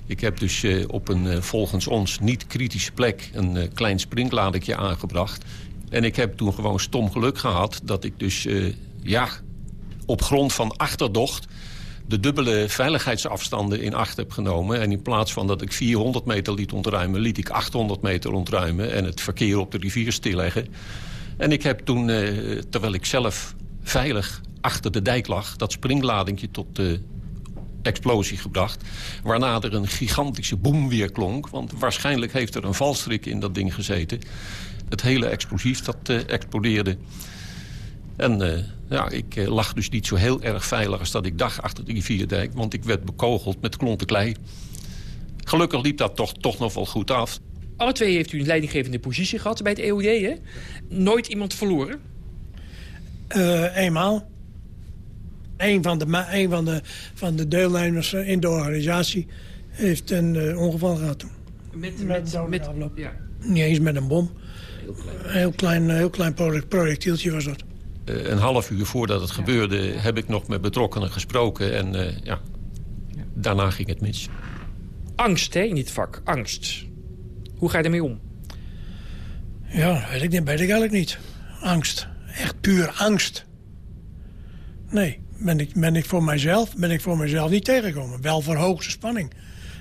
Ik heb dus eh, op een volgens ons niet kritische plek... een klein springladingje aangebracht. En ik heb toen gewoon stom geluk gehad... dat ik dus, eh, ja, op grond van achterdocht de dubbele veiligheidsafstanden in acht heb genomen. En in plaats van dat ik 400 meter liet ontruimen... liet ik 800 meter ontruimen en het verkeer op de rivier stilleggen. En ik heb toen, eh, terwijl ik zelf veilig achter de dijk lag... dat springladingje tot de explosie gebracht. Waarna er een gigantische boom weer klonk. Want waarschijnlijk heeft er een valstrik in dat ding gezeten. Het hele explosief dat eh, explodeerde. En eh, ja, ik eh, lag dus niet zo heel erg veilig als dat ik dacht achter de rivierdijk. Want ik werd bekogeld met klonten klei. Gelukkig liep dat toch, toch nog wel goed af. Alle twee heeft u een leidinggevende positie gehad bij het EOD, hè? Nooit iemand verloren? Eh, eenmaal. Een van de, een van de, van de deelnemers in de organisatie heeft een eh, ongeval gehad toen. Met, met, met, ja. Niet eens met een bom. Een heel klein, heel klein project- projectieltje was dat. Eh, een half uur voordat het gebeurde heb ik nog met betrokkenen gesproken. En eh, ja, daarna ging het mis. Angst, hè, in dit vak. Angst. Hoe ga je ermee om? Ja, weet ik, niet, weet ik eigenlijk niet. Angst. Echt puur angst. Nee, ben ik, ben ik voor mijzelf ben ik voor mijzelf niet tegengekomen. Wel voor hoogste spanning.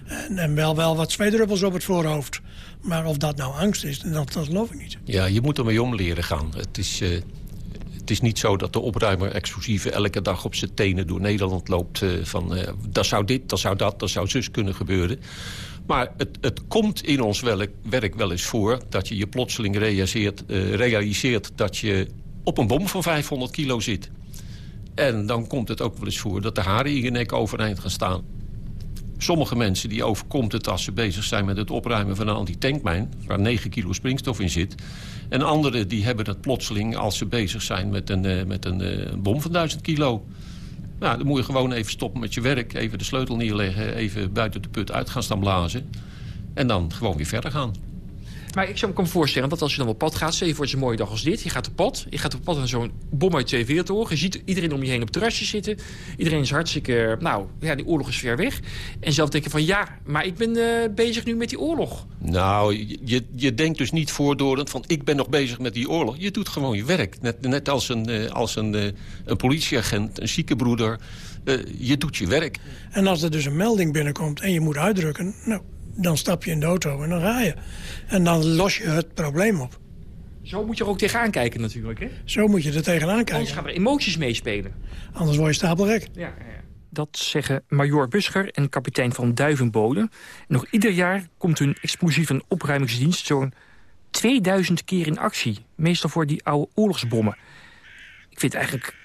En, en wel, wel wat zweedruppels op het voorhoofd. Maar of dat nou angst is, dat, dat geloof ik niet. Ja, je moet ermee om leren gaan. Het is, eh, het is niet zo dat de opruimer explosieven elke dag op zijn tenen door Nederland loopt. eh, van, eh dat zou dit, dat zou dat, dat zou zus kunnen gebeuren. Maar het, het komt in ons werk, wel eens voor dat je je plotseling realiseert, realiseert dat je op een bom van 500 kilo zit. En dan komt het ook wel eens voor dat de haren in je nek overeind gaan staan. Sommige mensen die overkomt het als ze bezig zijn met het opruimen van een antitankmijn... waar 9 kilo springstof in zit. En anderen die hebben dat plotseling als ze bezig zijn met een, uh, met een uh, bom van 1000 kilo. Nou, dan moet je gewoon even stoppen met je werk. Even de sleutel neerleggen, even buiten de put uit gaan staan blazen. En dan gewoon weer verder gaan. Maar ik zou me voorstellen dat als je dan op pad gaat... stel voor het een mooie dag als dit. Je gaat op pad. Je gaat op pad aan zo'n bom uit twee wereldoorlogen. Je ziet iedereen om je heen op het terrasje zitten. Iedereen is hartstikke... Nou, ja, die oorlog is ver weg. En zelf denken van ja, maar ik ben uh, bezig nu met die oorlog. Nou, je, je denkt dus niet voordorend van ik ben nog bezig met die oorlog. Je doet gewoon je werk. Net, net als, een, uh, als een, uh, een politieagent, een ziekenbroeder. je doet je werk. En als er dus een melding binnenkomt en je moet uitdrukken... nou, dan stap je in de auto en dan ga je. En dan los je het probleem op. Zo moet je er ook tegenaan kijken natuurlijk, hè? Zo moet je er tegenaan kijken. Anders gaan er emoties meespelen. Anders word je stapelrek. Ja, ja. Dat zeggen major Buscher en kapitein van Duivenbode. nog ieder jaar komt hun explosieve opruimingsdienst... zo'n 2000 keer in actie. Meestal voor die oude oorlogsbommen. Ik vind het eigenlijk,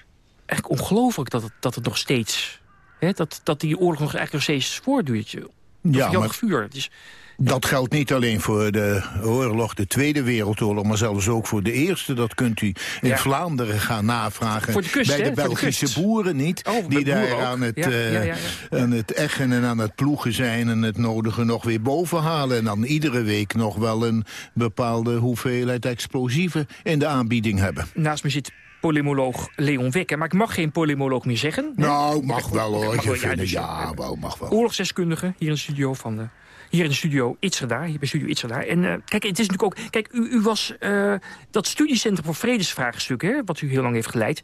eigenlijk ongelooflijk dat het, dat het nog steeds... Hè, dat, dat die oorlog nog eigenlijk nog steeds voortduurt. Ja, maar vuur. Is, dat geldt niet alleen voor de oorlog, de Tweede Wereldoorlog... maar zelfs ook voor de Eerste. Dat kunt u in ja. Vlaanderen gaan navragen. Voor de kust, bij de hè? Belgische de boeren niet. Oh, die daar aan het, ja, uh, ja, aan het eggen en aan het ploegen zijn... en het nodige nog weer bovenhalen. En dan iedere week nog wel een bepaalde hoeveelheid explosieven in de aanbieding hebben. Naast me zit polemoloog Leon Wekker. Maar ik mag geen polemoloog meer zeggen. Nou, mag wel hoor. Mag je wel, ja, dus, ja, wel, mag wel. Oorlogsdeskundige hier in de studio van de hier in de studio Itzerda, hier bij Studio Itzerda. En uh, kijk, het is natuurlijk ook... Kijk, u, u was uh, dat studiecentrum voor vredesvraagstukken, hè, wat u heel lang heeft geleid...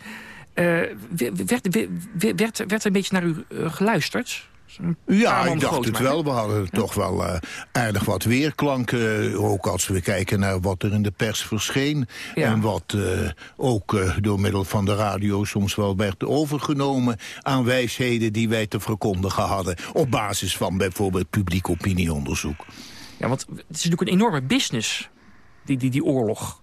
Uh, werd, werd, werd, werd een beetje naar u geluisterd? Ja, ik dacht het wel. We hadden toch wel uh, aardig wat weerklanken. Ook als we kijken naar wat er in de pers verscheen. Ja. En wat uh, ook uh, door middel van de radio soms wel werd overgenomen... aan wijsheden die wij te verkondigen hadden. Op basis van bijvoorbeeld publiek opinieonderzoek. Ja, want het is natuurlijk een enorme business, die, die, die oorlog.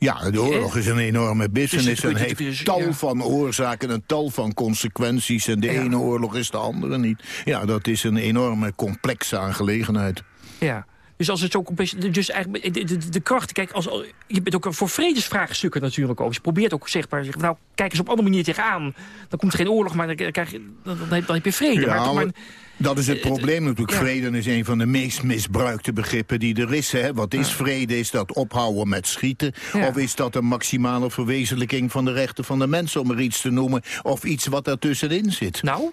Ja, de oorlog is een enorme business en heeft tal van oorzaken en tal van consequenties. En de ja. ene oorlog is de andere niet. Ja, dat is een enorme complexe aangelegenheid. Ja. Dus als het ook dus eigenlijk de, de, de kracht, kijk, als, je bent ook voor vredesvraagstukken natuurlijk ook. Dus je probeert ook zeg maar, nou, kijk eens op andere manier tegenaan. Dan komt er geen oorlog, maar dan, krijg je, dan, heb, dan heb je vrede. Ja, maar, maar, dat is het probleem natuurlijk. Ja. Vrede is een van de meest misbruikte begrippen die er is. Hè? Wat is vrede? Is dat ophouden met schieten? Ja. Of is dat een maximale verwezenlijking van de rechten van de mens, om er iets te noemen? Of iets wat ertussenin zit? Nou,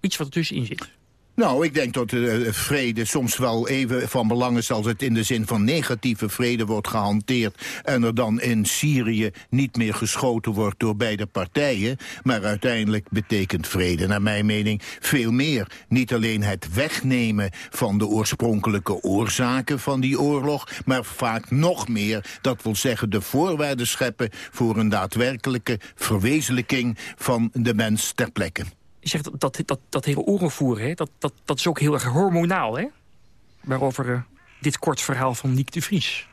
iets wat ertussenin zit. Nou, ik denk dat uh, vrede soms wel even van belang is... als het in de zin van negatieve vrede wordt gehanteerd... en er dan in Syrië niet meer geschoten wordt door beide partijen. Maar uiteindelijk betekent vrede, naar mijn mening, veel meer. Niet alleen het wegnemen van de oorspronkelijke oorzaken van die oorlog... maar vaak nog meer, dat wil zeggen de voorwaarden scheppen... voor een daadwerkelijke verwezenlijking van de mens ter plekke je zegt dat, dat, dat, dat hele oorlogvoeren, hè, dat, dat, dat is ook heel erg hormonaal, hè? Waarover uh, dit kort verhaal van Niek de Vries.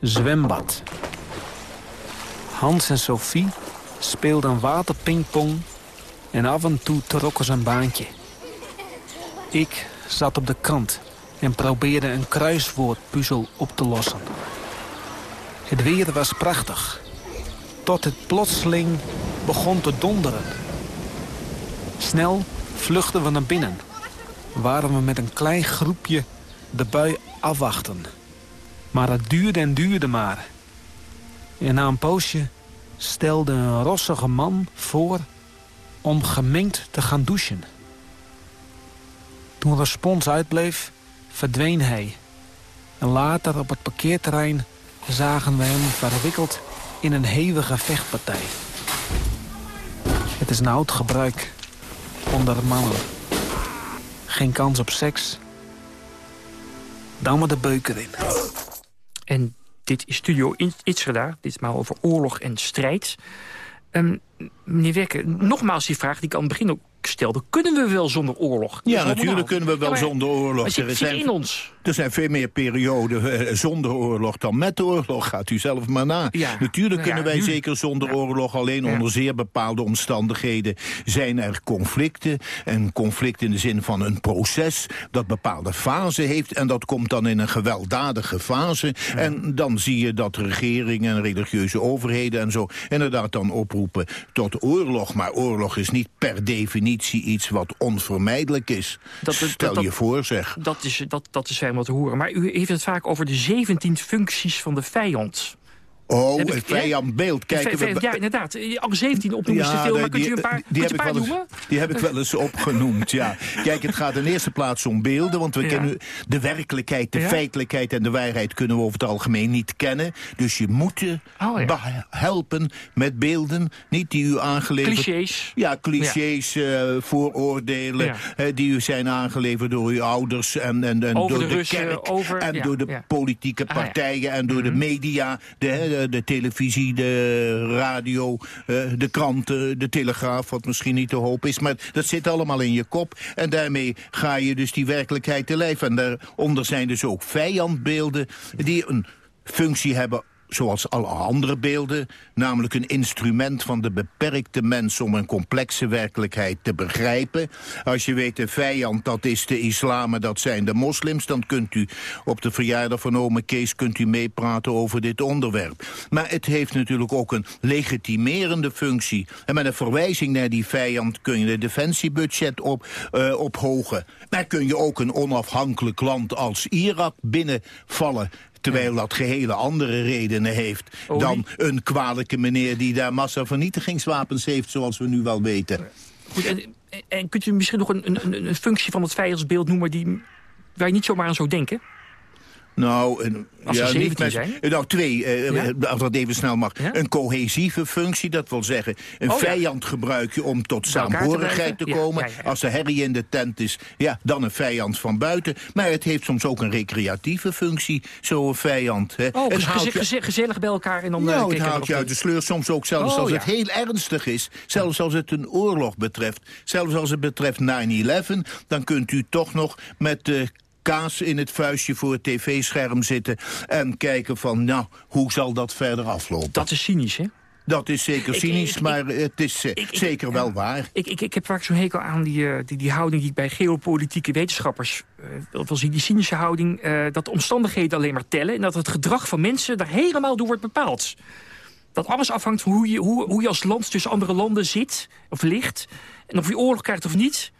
Zwembad. Hans en Sophie speelden waterpingpong en af en toe trokken ze een baantje. Ik zat op de kant en probeerde een kruiswoordpuzzel op te lossen. Het weer was prachtig, tot het plotseling begon te donderen. Snel vluchtten we naar binnen. Waren we met een klein groepje de bui afwachten. Maar het duurde en duurde maar. En na een poosje stelde een rossige man voor om gemengd te gaan douchen. Toen respons uitbleef, verdween hij. En later op het parkeerterrein zagen we hem verwikkeld in een hevige vechtpartij. Het is een oud gebruik onder mannen. Geen kans op seks. Dan maar de beuken in. En dit is Studio Itzerda, ditmaal over oorlog en strijd. Um, meneer Wekker, nogmaals die vraag die ik aan het begin ook stelde, kunnen we wel zonder oorlog? Ja, natuurlijk kunnen we wel zonder oorlog. maar Er zijn- in ons. Er zijn veel meer perioden eh, zonder oorlog dan met oorlog. Gaat u zelf maar na. Ja. Natuurlijk Ja, kunnen wij nu- zeker zonder oorlog. Alleen onder zeer bepaalde omstandigheden zijn er conflicten. Een conflict in de zin van een proces dat bepaalde fase heeft. En dat komt dan in een gewelddadige fase. En dan zie je dat regeringen en religieuze overheden en zo... inderdaad dan oproepen tot oorlog. Maar oorlog is niet per definitie iets wat onvermijdelijk is. Dat- dat- Stel dat- je voor, zeg. Dat is, dat, dat is fijn wat te horen. Maar u heeft het vaak over de 17 functies van de vijand. Oh, ik- het vijandbeeld. Kijken Vij- we... Ja, inderdaad. Alle 17 opnoemen is te Ja, maar kunt u die- een paar, die heb een ik paar wel eens- noemen? Die heb ik wel eens opgenoemd, ja. Kijk, het gaat in eerste plaats om beelden, want we Ja. kennen de werkelijkheid, de Ja. feitelijkheid en de waarheid kunnen we over het algemeen niet kennen. Dus je moet je Oh, helpen met beelden, niet die u aangeleverd... Clichés. Ja, clichés, eh, vooroordelen, die u zijn aangeleverd door uw ouders en, en, en door de de, Russen, kerk over- en door de politieke Ah, partijen en door de media, de, de, de televisie, de radio, eh, de kranten, de telegraaf, wat misschien niet te hoop is. Maar dat zit allemaal in je kop. En daarmee ga je dus die werkelijkheid te lijf. En daaronder zijn dus ook vijandbeelden die een functie hebben zoals alle andere beelden, namelijk een instrument van de beperkte mens om een complexe werkelijkheid te begrijpen. Als je weet, de vijand, dat is de islam en dat zijn de moslims, dan kunt u op de verjaardag van ome Kees kunt u meepraten over dit onderwerp. Maar het heeft natuurlijk ook een legitimerende functie. En met een verwijzing naar die vijand kun je de defensiebudget op, eh, ophogen. Maar kun je ook een onafhankelijk land als Irak binnenvallen Terwijl dat gehele andere redenen heeft Olie. dan een kwalijke meneer die daar massavernietigingswapens heeft, zoals we nu wel weten. Goed, en, en kunt u misschien nog een, een, een functie van het vijandsbeeld noemen... Die, waar je niet zomaar aan zou denken? Nou, een, Als ja, 17 niet met, zijn? eh, Nou, twee, eh, Ja? als dat even snel mag. Ja? Een cohesieve functie, dat wil zeggen... een Oh, ja. vijand gebruik je om tot te saamhorigheid te, komen. Als er herrie in de tent is, ja, dan een vijand van buiten. Maar het heeft soms ook een recreatieve functie, zo'n vijand. Hè. Oh, Het haalt je- geze- gezellig bij elkaar en dan... eh, Nou, het haalt je de- uit de sleur. Soms ook zelfs Oh, als het heel ernstig is. Zelfs als het een oorlog betreft. Zelfs als het betreft 9-11. Dan kunt u toch nog met de kaas in het vuistje voor het tv-scherm zitten... en kijken van, nou, hoe zal dat verder aflopen? Dat is cynisch, hè? Dat is zeker cynisch, ik- maar het is eh, zeker wel waar. Ik, ik, ik heb vaak zo'n hekel aan die, eh, die, die houding die ik bij geopolitieke wetenschappers eh, wil, wil zien. Die cynische houding eh, dat de omstandigheden alleen maar tellen... en dat het gedrag van mensen daar helemaal door wordt bepaald. Dat alles afhangt van hoe je, hoe, hoe je als land tussen andere landen zit of ligt. En of je oorlog krijgt of niet.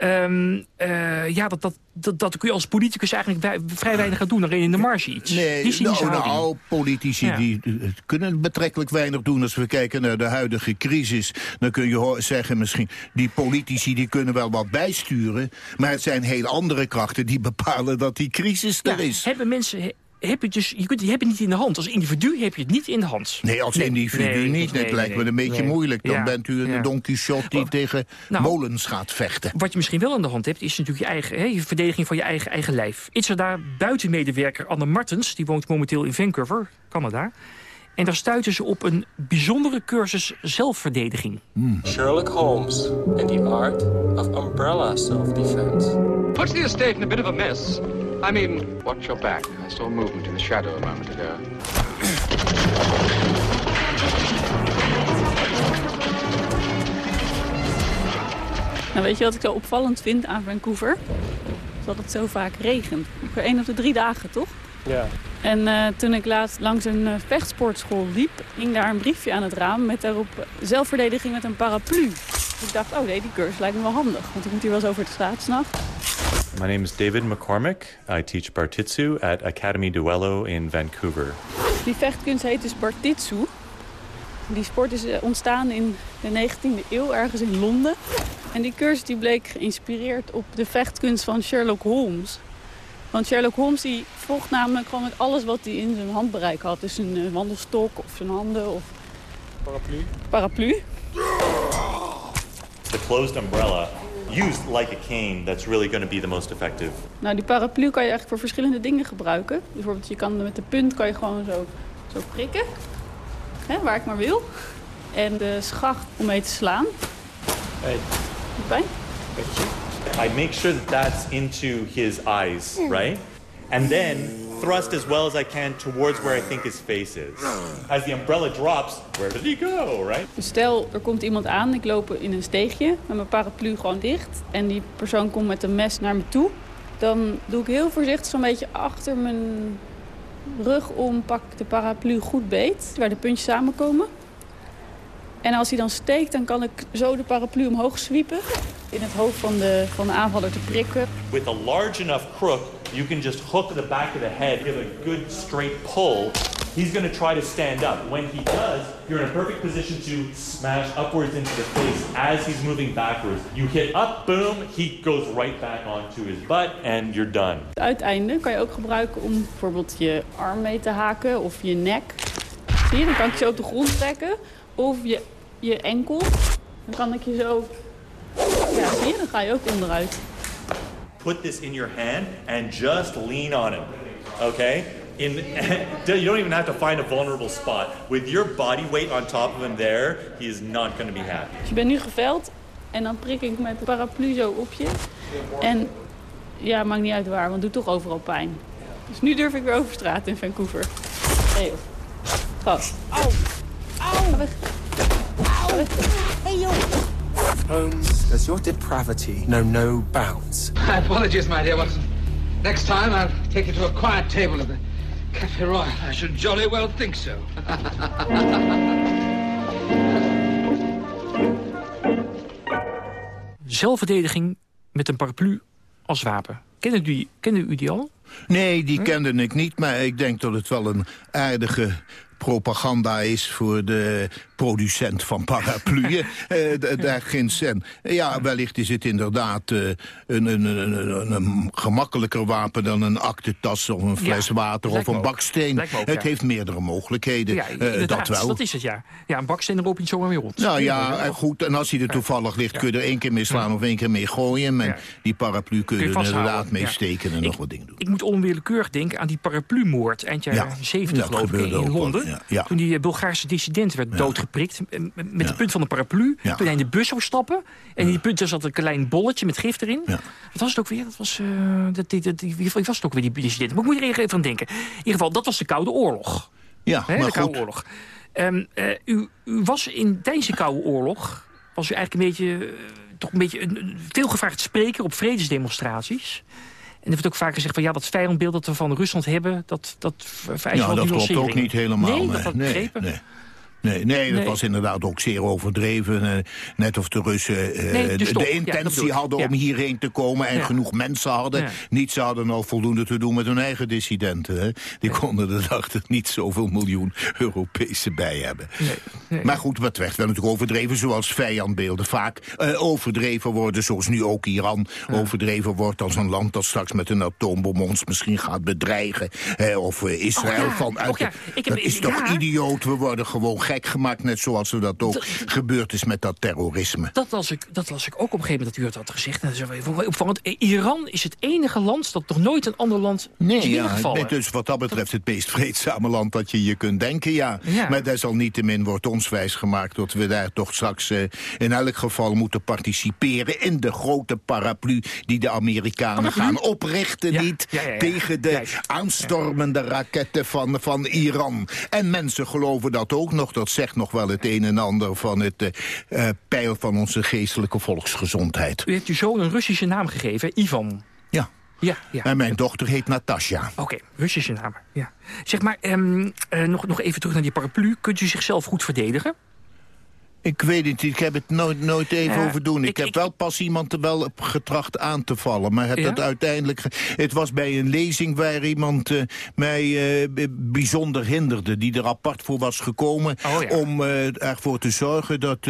Ehm, eh, ja, dat, dat, dat, dat kun je als politicus eigenlijk wij- vrij weinig gaan doen. Alleen in de marge iets. Nee, die nou, nou, politici Ja. die eh, kunnen betrekkelijk weinig doen. Als we kijken naar de huidige crisis, dan kun je zeggen misschien... die politici die kunnen wel wat bijsturen... maar het zijn heel andere krachten die bepalen dat die crisis er is. Hebben mensen... he- Heb je, dus, je, kunt, je hebt het niet in de hand. Als individu heb je het niet in de hand. Nee, als Nee, individu nee, niet. nee, het lijkt me een beetje nee. moeilijk. Dan Ja, bent u een ja. Don Quixote die tegen Nou, molens gaat vechten. Wat je misschien wel aan de hand hebt, is natuurlijk je eigen hè, je verdediging van je eigen, eigen lijf. Is er daar buitenmedewerker Anne Martens, die woont momenteel in Vancouver, Canada. En daar stuiten ze op een bijzondere cursus zelfverdediging. Sherlock Holmes and the art of umbrella self-defense. Puts the estate in a bit of a mess. I mean, watch your back. I saw movement in the shadow a moment ago. Nou, weet je wat ik zo opvallend vind aan Vancouver? Dat het zo vaak regent. Ongeveer één op de drie dagen, toch? Ja. En eh, toen ik laatst langs een eh, vechtsportschool liep, hing daar een briefje aan het raam met daarop zelfverdediging met een paraplu. Dus ik dacht, oh nee, die cursus lijkt me wel handig, want ik moet hier wel eens over de straat s'nachts. My name is David McCormick. I teach Bartitsu at Academy Duello in Vancouver. Die vechtkunst heet dus Bartitsu. Die sport is eh, ontstaan in de 19e eeuw, ergens in Londen. En die cursus die bleek geïnspireerd op de vechtkunst van Sherlock Holmes. Want Sherlock Holmes die vocht namelijk gewoon met alles wat hij in zijn handbereik had. Dus een eh, wandelstok of zijn handen of Paraplu. paraplu. The closed umbrella, used like a cane, that's really going to be the most effective. Nou, die paraplu kan je eigenlijk voor verschillende dingen gebruiken. Dus bijvoorbeeld, je kan met de punt kan je gewoon zo, zo prikken. Hè, waar ik maar wil. En de schacht om mee te slaan. Hey. Pijn? I make sure that that's into his eyes, right? And then thrust as well as I can towards where I think his face is. As the umbrella drops, where did he go, right? Dus stel, er komt iemand aan, ik loop in een steegje met mijn paraplu gewoon dicht. En die persoon komt met een mes naar me toe. Dan doe ik heel voorzichtig zo'n beetje achter mijn rug om, pak de paraplu goed beet, waar de puntjes samenkomen. En als hij dan steekt, dan kan ik zo de paraplu omhoog zwiepen. In het hoofd van de, van de aanvaller te prikken. With a large enough crook, you can just hook the back of the head, give a good straight pull. He's going to try to stand up. When he does, you're in a perfect position to smash upwards into the face as he's moving backwards. You hit up, boom, he goes right back onto his butt, and you're done. Het uiteinde kan je ook gebruiken om bijvoorbeeld je arm mee te haken of je nek. Zie je, dan kan ik je zo op de grond trekken. Of je, je enkel. Dan kan ik je zo... Ja, zie je, dan ga je ook onderuit. Put this in your hand and just lean on him, okay? In, you don't even have to find a vulnerable spot. With your body weight on top of him there, he is not going to be happy. Dus je bent nu geveld en dan prik ik met de paraplu zo op je. En ja, maakt niet uit waar, want het doet toch overal pijn. Dus nu durf ik weer over straat in Vancouver. Joh. Gast. Au. Au. Weg. Au. Hey, joh. Holmes, does your depravity know no bounds? Apologies, my dear Watson. Next time I'll take you to a quiet table at the Café Royal. I should jolly well think so. Zelfverdediging met een paraplu als wapen. Kende u die, kende u die al? Nee, die kende ik niet, maar ik denk dat het wel een aardige propaganda is voor de producent van parapluën. uh, daar ginds. En ja, wellicht is het inderdaad uh, een, een, een, een, gemakkelijker wapen dan een aktentas of een fles water of een baksteen. Het heeft meerdere mogelijkheden. Uh, dat wel. Dat is het, ja. Ja, een baksteen erop niet zomaar weer rond. Nou ja, goed. En als hij er toevallig ligt, kun je er één keer mee slaan of één keer mee gooien. En die paraplu kun je, er inderdaad mee steken en nog wat dingen doen. Ik moet onwillekeurig denken aan die paraplumoord eind jaren 70 geloof ik in Londen. Toen die Bulgaarse dissident werd doodgeprikt met de punt van de paraplu. Toen hij in de bus zou stappen. En in die punt zat een klein bolletje met gif erin. Wat was het ook weer? Dat was, uh, dat, dat, dat, wie was het ook weer, die dissident? Maar ik moet er even aan denken. In ieder geval, dat was de Koude Oorlog. Ja, He, maar de Koude goed. Oorlog. Um, uh, u, u, was in, tijdens de Koude Oorlog... was u eigenlijk een beetje... Uh, toch een beetje een, een veelgevraagd spreker op vredesdemonstraties. En er wordt ook vaak gezegd van ja, dat vijandbeeld dat we van Rusland hebben, dat, dat vereist ja, wel dat klopt ook niet helemaal. Nee, dat nee, begrepen. nee. Nee, nee, dat Nee. was inderdaad ook zeer overdreven. Eh, net of de Russen eh, Nee, de, intentie hadden Ja. om hierheen te komen... en Ja. genoeg mensen hadden. Niet ze hadden al voldoende te doen met hun eigen dissidenten. Hè. Die konden er dacht niet zoveel miljoen Europese bij hebben. nee. Maar goed, wat werd wel natuurlijk overdreven... zoals vijandbeelden vaak eh, overdreven worden... zoals nu ook Iran overdreven wordt... als een land dat straks met een atoombom ons misschien gaat bedreigen. of Israël Oh van... Uit oh ik heb- dat is toch idioot? We worden gewoon gek gemaakt... net zoals er dat ook gebeurd is met dat terrorisme. Dat las, ik, dat las ik ook op een gegeven moment dat u het had gezegd. En is even opvallend. Eh, Iran is het enige land dat nog nooit een ander land is Nee, binnengevallen. het- dus wat dat betreft het meest vreedzame land dat je je kunt denken, ja. Ja. Maar desalniettemin wordt ons wijs gemaakt dat we daar toch straks eh, in elk geval moeten participeren in de grote paraplu die de Amerikanen gaan oprichten, Ja, niet tegen de aanstormende raketten van, van Iran. En mensen geloven dat ook nog, dat zegt nog wel het een en ander van het eh, eh, pijl van onze geestelijke volksgezondheid. U heeft uw zoon een Russische naam gegeven, Ivan. Ja. Ja, ja. En mijn dochter heet Natasja. Oké, Russische naam. Ja. Zeg maar, ehm, eh, nog, nog even terug naar die paraplu. Kunt u zichzelf goed verdedigen? Ik weet het niet, ik heb het nooit, nooit even Ja, over doen. Ik, ik- heb ik- wel pas iemand er wel op getracht aan te vallen. Maar het, Ja? het uiteindelijk... Het was bij een lezing waar iemand eh, mij eh, bijzonder hinderde. Die er apart voor was gekomen. Oh, ja. Om eh, ervoor te zorgen dat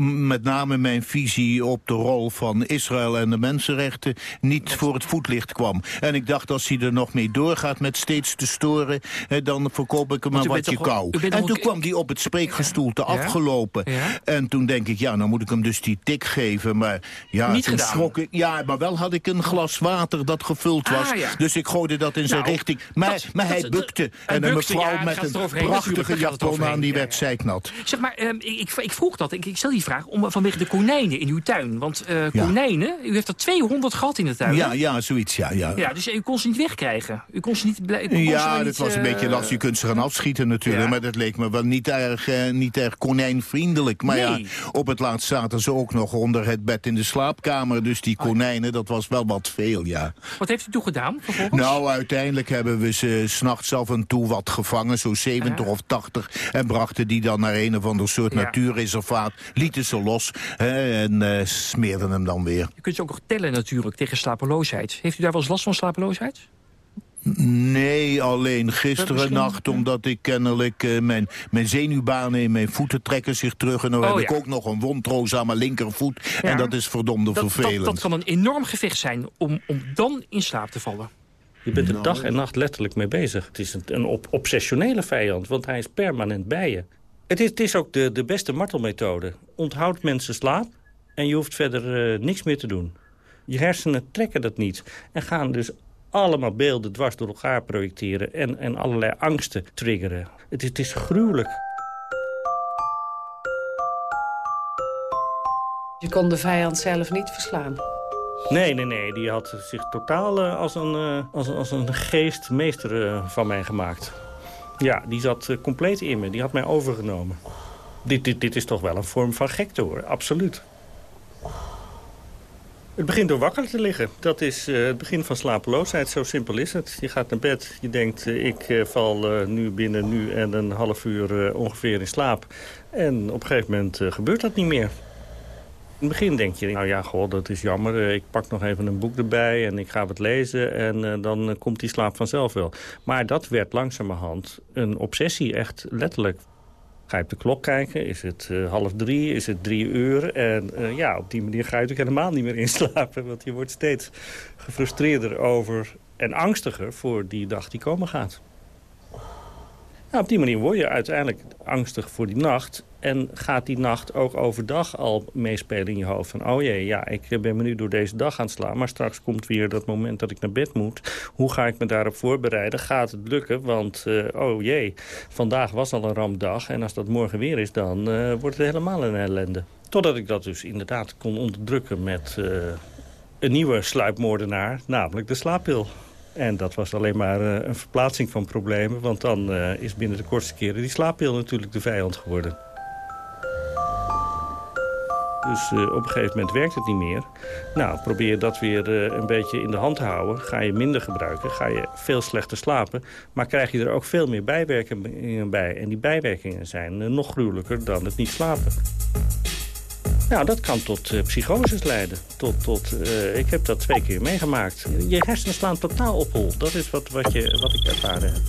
met name mijn visie op de rol van Israël en de mensenrechten niet voor het voetlicht kwam. En ik dacht, als hij er nog mee doorgaat met steeds te storen... dan verkoop ik hem maar wat je kou. En toen kwam die op het spreekgestoelte Ja? afgelopen. Ja? En toen denk ik, ja, nou moet ik hem dus die tik geven. Maar ja, Niet toen schrok ik. Ja, maar wel had ik een glas water dat gevuld was. Ah, ja. Dus ik gooide dat in zijn Nou, richting. Maar, dat- maar hij dat- bukte. en een bukte, mevrouw ja, met een prachtige japon aan, die werd zeiknat. Zeg maar, ehm, ik, ik, vroeg dat, ik, ik stel die vraag om, vanwege de konijnen in uw tuin. Want eh, konijnen, u heeft er 200 gehad in de tuin. Ja, ja, zoiets, ja. ja. Ja, dus u kon ze niet wegkrijgen. U kon ze niet... blij- u kon ze Ja, dat niet, was een eh, beetje lastig. Je kunt ze gaan afschieten natuurlijk. Maar dat leek me wel niet erg, eh, niet erg konijnvriendelijk. Maar Nee. ja, op het laatst zaten ze ook nog onder het bed in de slaapkamer. Dus die konijnen, dat was wel wat veel, ja. Wat heeft u toen gedaan vervolgens? Nou, uiteindelijk hebben we ze s'nachts af en toe wat gevangen. Zo 70 of 80. En brachten die dan naar een of ander soort Ja. natuurreservaat. Lieten ze los hè, en eh, smeerden hem dan weer. Je kunt ze ook nog tellen natuurlijk tegen slapeloosheid. Heeft u daar wel eens last van slapeloosheid? Nee, alleen gisteren Misschien- nacht, omdat ik kennelijk eh, mijn, mijn zenuwbanen in mijn voeten trekken zich terug. En dan Oh, heb ik ook nog een wondroos aan mijn linkervoet. Ja. En dat is verdomde Dat, dat, vervelend. dat kan een enorm gevecht zijn om, om dan in slaap te vallen. Je bent er dag en nacht letterlijk mee bezig. Het is een, een op- obsessionele vijand, want hij is permanent bij je. Het is, het is ook de, de beste martelmethode. Onthoud mensen slaap en je hoeft verder eh, niks meer te doen. Je hersenen trekken dat niet en gaan dus allemaal beelden dwars door elkaar projecteren... en, en allerlei angsten triggeren. Het is, het is gruwelijk. Je kon de vijand zelf niet verslaan. Nee, nee, nee. Die had zich totaal eh, als, een, eh, als, als een geest meester eh, van mij gemaakt. Ja, die zat compleet in me. Die had mij overgenomen. Dit, dit, dit is toch wel een vorm van gekte, hoor. Absoluut. Het begint door wakker te liggen. Dat is eh, het begin van slapeloosheid. Zo simpel is het. Je gaat naar bed. Je denkt, eh, ik eh, val nu binnen nu en een half uur ongeveer in slaap. En op een gegeven moment gebeurt dat niet meer. In het begin denk je, nou ja, goh, dat is jammer. Ik pak nog even een boek erbij en ik ga wat lezen... en dan komt die slaap vanzelf wel. Maar dat werd langzamerhand een obsessie, echt letterlijk. Ga je op de klok kijken, is het eh, half drie, is het drie uur? En eh, ja, op die manier ga je natuurlijk helemaal niet meer inslapen... want je wordt steeds gefrustreerder over en angstiger voor die dag die komen gaat. Nou, op die manier word je uiteindelijk angstig voor die nacht. En gaat die nacht ook overdag al meespelen in je hoofd. Van, oh jee, ja, ik ben me nu door deze dag aan het slaan. Maar straks komt weer dat moment dat ik naar bed moet. Hoe ga ik me daarop voorbereiden? Gaat het lukken? Want, eh, oh jee, vandaag was al een rampdag. En als dat morgen weer is, dan eh, wordt het helemaal een ellende. Totdat ik dat dus inderdaad kon onderdrukken met eh, een nieuwe sluipmoordenaar. Namelijk de slaappil. En dat was alleen maar een verplaatsing van problemen. Want dan is binnen de kortste keren die slaappil natuurlijk de vijand geworden. Dus eh, op een gegeven moment werkt het niet meer. Nou, probeer dat weer eh, een beetje in de hand te houden. Ga je minder gebruiken, ga je veel slechter slapen. Maar krijg je er ook veel meer bijwerkingen bij. En die bijwerkingen zijn eh, nog gruwelijker dan het niet slapen. Nou, dat kan tot eh, psychoses leiden. Tot, tot, ik heb dat twee keer meegemaakt. Je hersenen slaan totaal op hol. Dat is wat, wat, je, wat ik ervaren heb.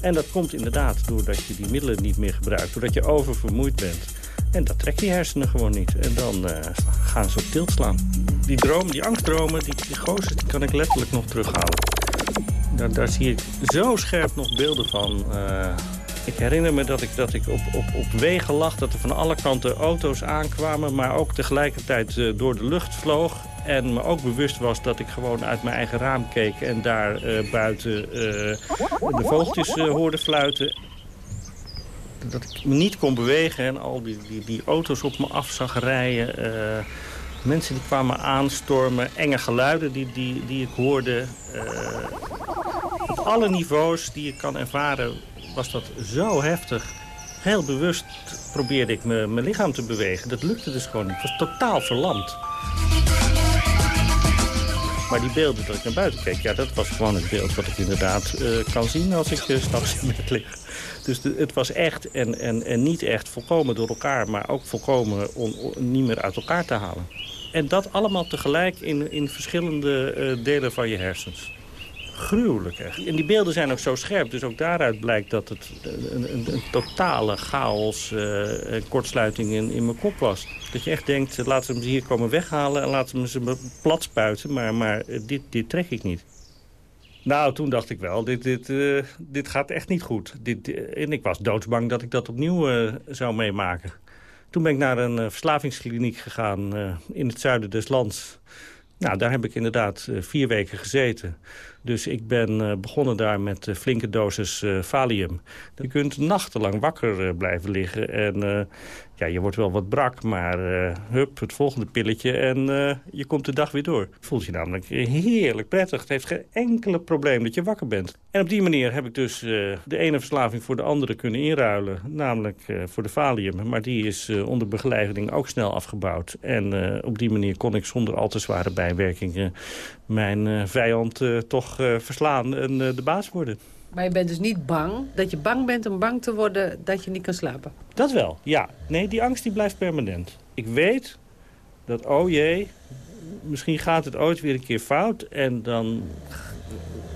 En dat komt inderdaad doordat je die middelen niet meer gebruikt. Doordat je oververmoeid bent. En dat trekt die hersenen gewoon niet. En dan eh, gaan ze op tilt slaan. Die droom, die angstdromen, die, die die kan ik letterlijk nog terughalen. Daar, daar zie ik zo scherp nog beelden van. eh, ik herinner me dat ik, dat ik op, op, op wegen lag, dat er van alle kanten auto's aankwamen... maar ook tegelijkertijd eh, door de lucht vloog. En me ook bewust was dat ik gewoon uit mijn eigen raam keek... en daar eh, buiten eh, de vogeltjes eh, hoorde fluiten. Dat ik me niet kon bewegen en al die, die, auto's op me af zag rijden. mensen die kwamen aanstormen, enge geluiden die, die, die ik hoorde... op alle niveaus die je kan ervaren was dat zo heftig. Heel bewust probeerde ik mijn lichaam te bewegen. Dat lukte dus gewoon niet. Ik was totaal verlamd. Die beelden dat ik naar buiten keek, ja, dat was gewoon het beeld wat ik inderdaad eh, kan zien als ik uh, s'nachts in bed lig. Dus het was echt en, en, en niet echt volkomen door elkaar, maar ook volkomen on- niet meer uit elkaar te halen. En dat allemaal tegelijk in, in verschillende eh, delen van je hersens. Gruwelijk echt. En die beelden zijn ook zo scherp, dus ook daaruit blijkt dat het een, een, een totale chaos eh, en kortsluiting in, in mijn kop was. Dat je echt denkt, eh, laten we hem hier komen weghalen en laten we ze plat spuiten, maar, maar eh, dit, dit trek ik niet. Nou, toen dacht ik wel, dit, dit, dit gaat echt niet goed. Dit, en ik was doodsbang dat ik dat opnieuw zou meemaken. Toen ben ik naar een verslavingskliniek gegaan in het zuiden des lands. Nou, daar heb ik inderdaad vier weken gezeten. Dus ik ben begonnen daar met flinke dosis Valium. Je kunt nachtenlang wakker blijven liggen en ja, je wordt wel wat brak, maar uh, hup, het volgende pilletje en uh, je komt de dag weer door. Voelt je namelijk heerlijk prettig. Het heeft geen enkele probleem dat je wakker bent. En op die manier heb ik dus uh, de ene verslaving voor de andere kunnen inruilen. Namelijk voor de valium. Maar die is onder begeleiding ook snel afgebouwd. En op die manier kon ik zonder al te zware bijwerkingen mijn vijand toch verslaan en de baas worden. Maar je bent dus niet bang dat je bang bent om bang te worden dat je niet kan slapen? Dat wel, ja. Nee, die angst die blijft permanent. Ik weet dat, oh jee, misschien gaat het ooit weer een keer fout... en dan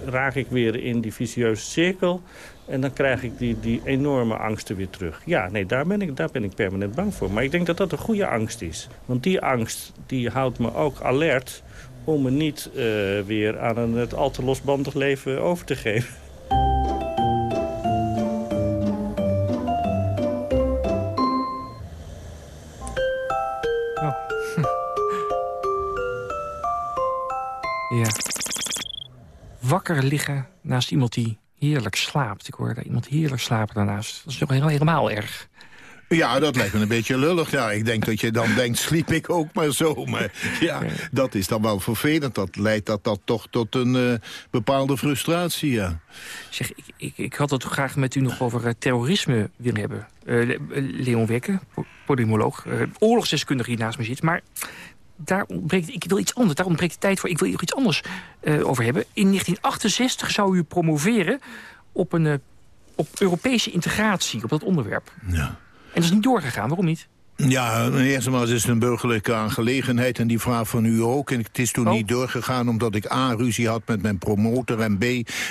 raak ik weer in die vicieuze cirkel... en dan krijg ik die, die enorme angsten weer terug. Ja, nee, daar ben, ik, daar ben ik permanent bang voor. Maar ik denk dat dat een goede angst is. Want die angst die houdt me ook alert om me niet uh, weer aan een, het al te losbandig leven over te geven. Ja. Wakker liggen naast iemand die heerlijk slaapt. Ik hoorde iemand heerlijk slapen daarnaast. Dat is toch helemaal erg. Ja, dat lijkt me een beetje lullig. Ja, ik denk dat je dan denkt, sliep ik ook maar zo. Maar ja, dat is dan wel vervelend. Dat leidt dat, dat toch tot een uh, bepaalde frustratie, ja. Zeg, ik, ik, ik, had het graag met u nog over uh, terrorisme willen hebben. Uh, Leon Wekke, polymoloog, oorlogsdeskundige die naast me zit. Maar daar ontbreekt, ik wil iets anders, daar ontbreekt de tijd voor. Ik wil hier iets anders over hebben. In 1968 zou u promoveren op, een, op Europese integratie, op dat onderwerp. Ja. En dat is niet doorgegaan. Waarom niet? Ja, eerst en is het een burgerlijke aangelegenheid en die vraag van u ook. En het is toen oh. niet doorgegaan omdat ik A, ruzie had met mijn promotor... en B,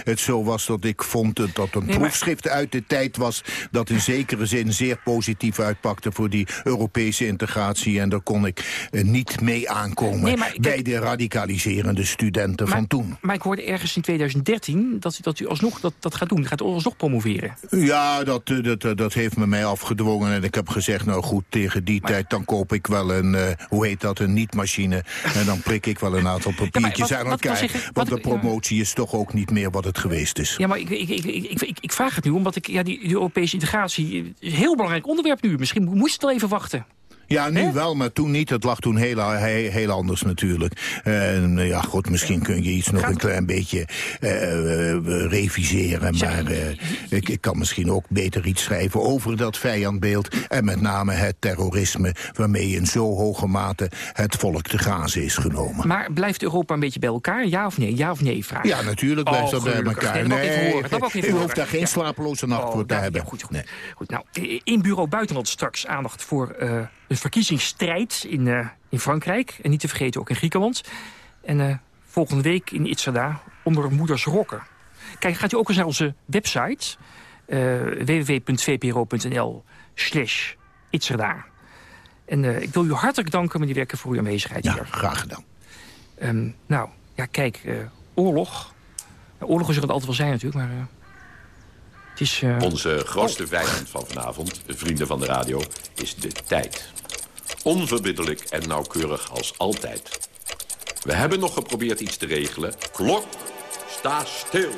het zo was dat ik vond dat een nee, proefschrift uit de tijd was... dat in zekere zin zeer positief uitpakte voor die Europese integratie. En daar kon ik eh, niet mee aankomen nee, maar, bij de radicaliserende studenten maar, van toen. Maar ik hoorde ergens in 2013 dat, dat u alsnog dat, dat gaat doen. Gaat u alsnog promoveren. Ja, dat, dat, dat heeft me mij afgedwongen en ik heb gezegd... nou goed, tegen die tijd, dan koop ik wel een, uh, hoe heet dat, een niet-machine. En dan prik ik wel een aantal papiertjes aan elkaar. want de promotie is toch ook niet meer wat het geweest is. Ja, maar ik, ik, ik, ik, ik vraag het nu, omdat ik, ja, die, die Europese integratie... een heel belangrijk onderwerp nu. Misschien moest het wel even wachten. Ja, nu wel, maar toen niet. Het lag toen heel, heel, heel anders natuurlijk. En ja, goed, misschien kun je iets nog een klein beetje uh, reviseren. Maar uh, ik, ik kan misschien ook beter iets schrijven over dat vijandbeeld. En met name het terrorisme waarmee in zo hoge mate het volk te grazen is genomen. Maar blijft Europa een beetje bij elkaar? Ja of nee? Ja of nee? Vraag. Ja, natuurlijk blijft oh, dat bij elkaar. Nee, nee u hoeft daar geen slapeloze nacht oh, voor te hebben. Ja, goed, goed. Nee. goed. Nou, in Bureau Buitenland straks aandacht voor een verkiezingsstrijd in, uh, in Frankrijk. En niet te vergeten ook in Griekenland. En uh, volgende week in Itzada onder Moeders Rokken. Kijk, gaat u ook eens naar onze website. Uh, www.vpro.nl slash Itzada. En ik wil u hartelijk danken, meneer Werken, voor uw aanwezigheid ja, hier. graag gedaan. Um, nou, ja, kijk, oorlog. Ja, oorlog is er het altijd wel zijn natuurlijk, maar... het is, Onze grootste vijand van vanavond, de vrienden van de radio, is de tijd. Onverbiddelijk en nauwkeurig als altijd. We hebben nog geprobeerd iets te regelen. Klok, sta stil.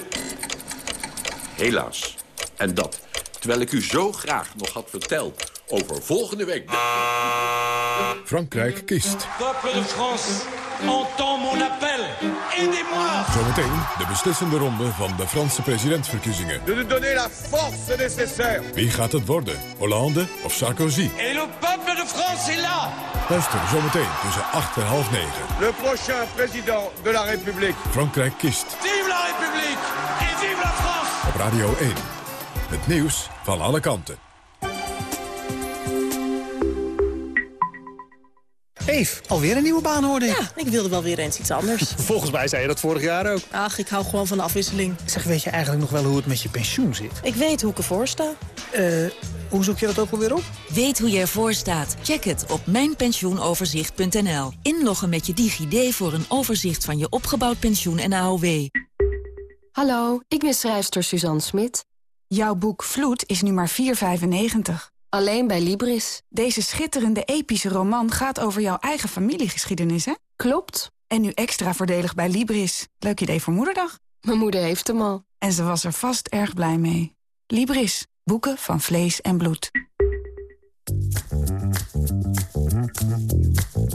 Helaas. En dat, terwijl ik u zo graag nog had verteld over volgende week... Frankrijk kiest. Peuple de France, entend mon appel. Zometeen de beslissende ronde van de Franse presidentsverkiezingen. De nous donner la force nécessaire. Wie gaat het worden? Hollande of Sarkozy? Et le peuple de France est là. Luister zometeen tussen 8 en half 9. Le prochain président de la République. Frankrijk kiest. Vive la République et vive la France. Op Radio 1. Het nieuws van alle kanten. Eve, alweer een nieuwe baan hoorde ik. Ja, ik wilde wel weer eens iets anders. Volgens mij zei je dat vorig jaar ook. Ach, ik hou gewoon van de afwisseling. Zeg, weet je eigenlijk nog wel hoe het met je pensioen zit? Ik weet hoe ik ervoor sta. Eh, hoe zoek je dat ook alweer op? Weet hoe je ervoor staat? Check het op mijnpensioenoverzicht.nl. Inloggen met je DigiD voor een overzicht van je opgebouwd pensioen en AOW. Hallo, ik ben schrijfster Suzanne Smit. Jouw boek Vloed is nu maar 4,95. Alleen bij Libris. Deze schitterende epische roman gaat over jouw eigen familiegeschiedenis, hè? Klopt. En nu extra voordelig bij Libris. Leuk idee voor moederdag. Mijn moeder heeft hem al. En ze was er vast erg blij mee. Libris. Boeken van vlees en bloed.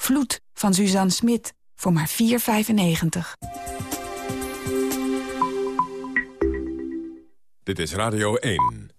Vloed van Suzanne Smit. Voor maar 4,95. Dit is Radio 1.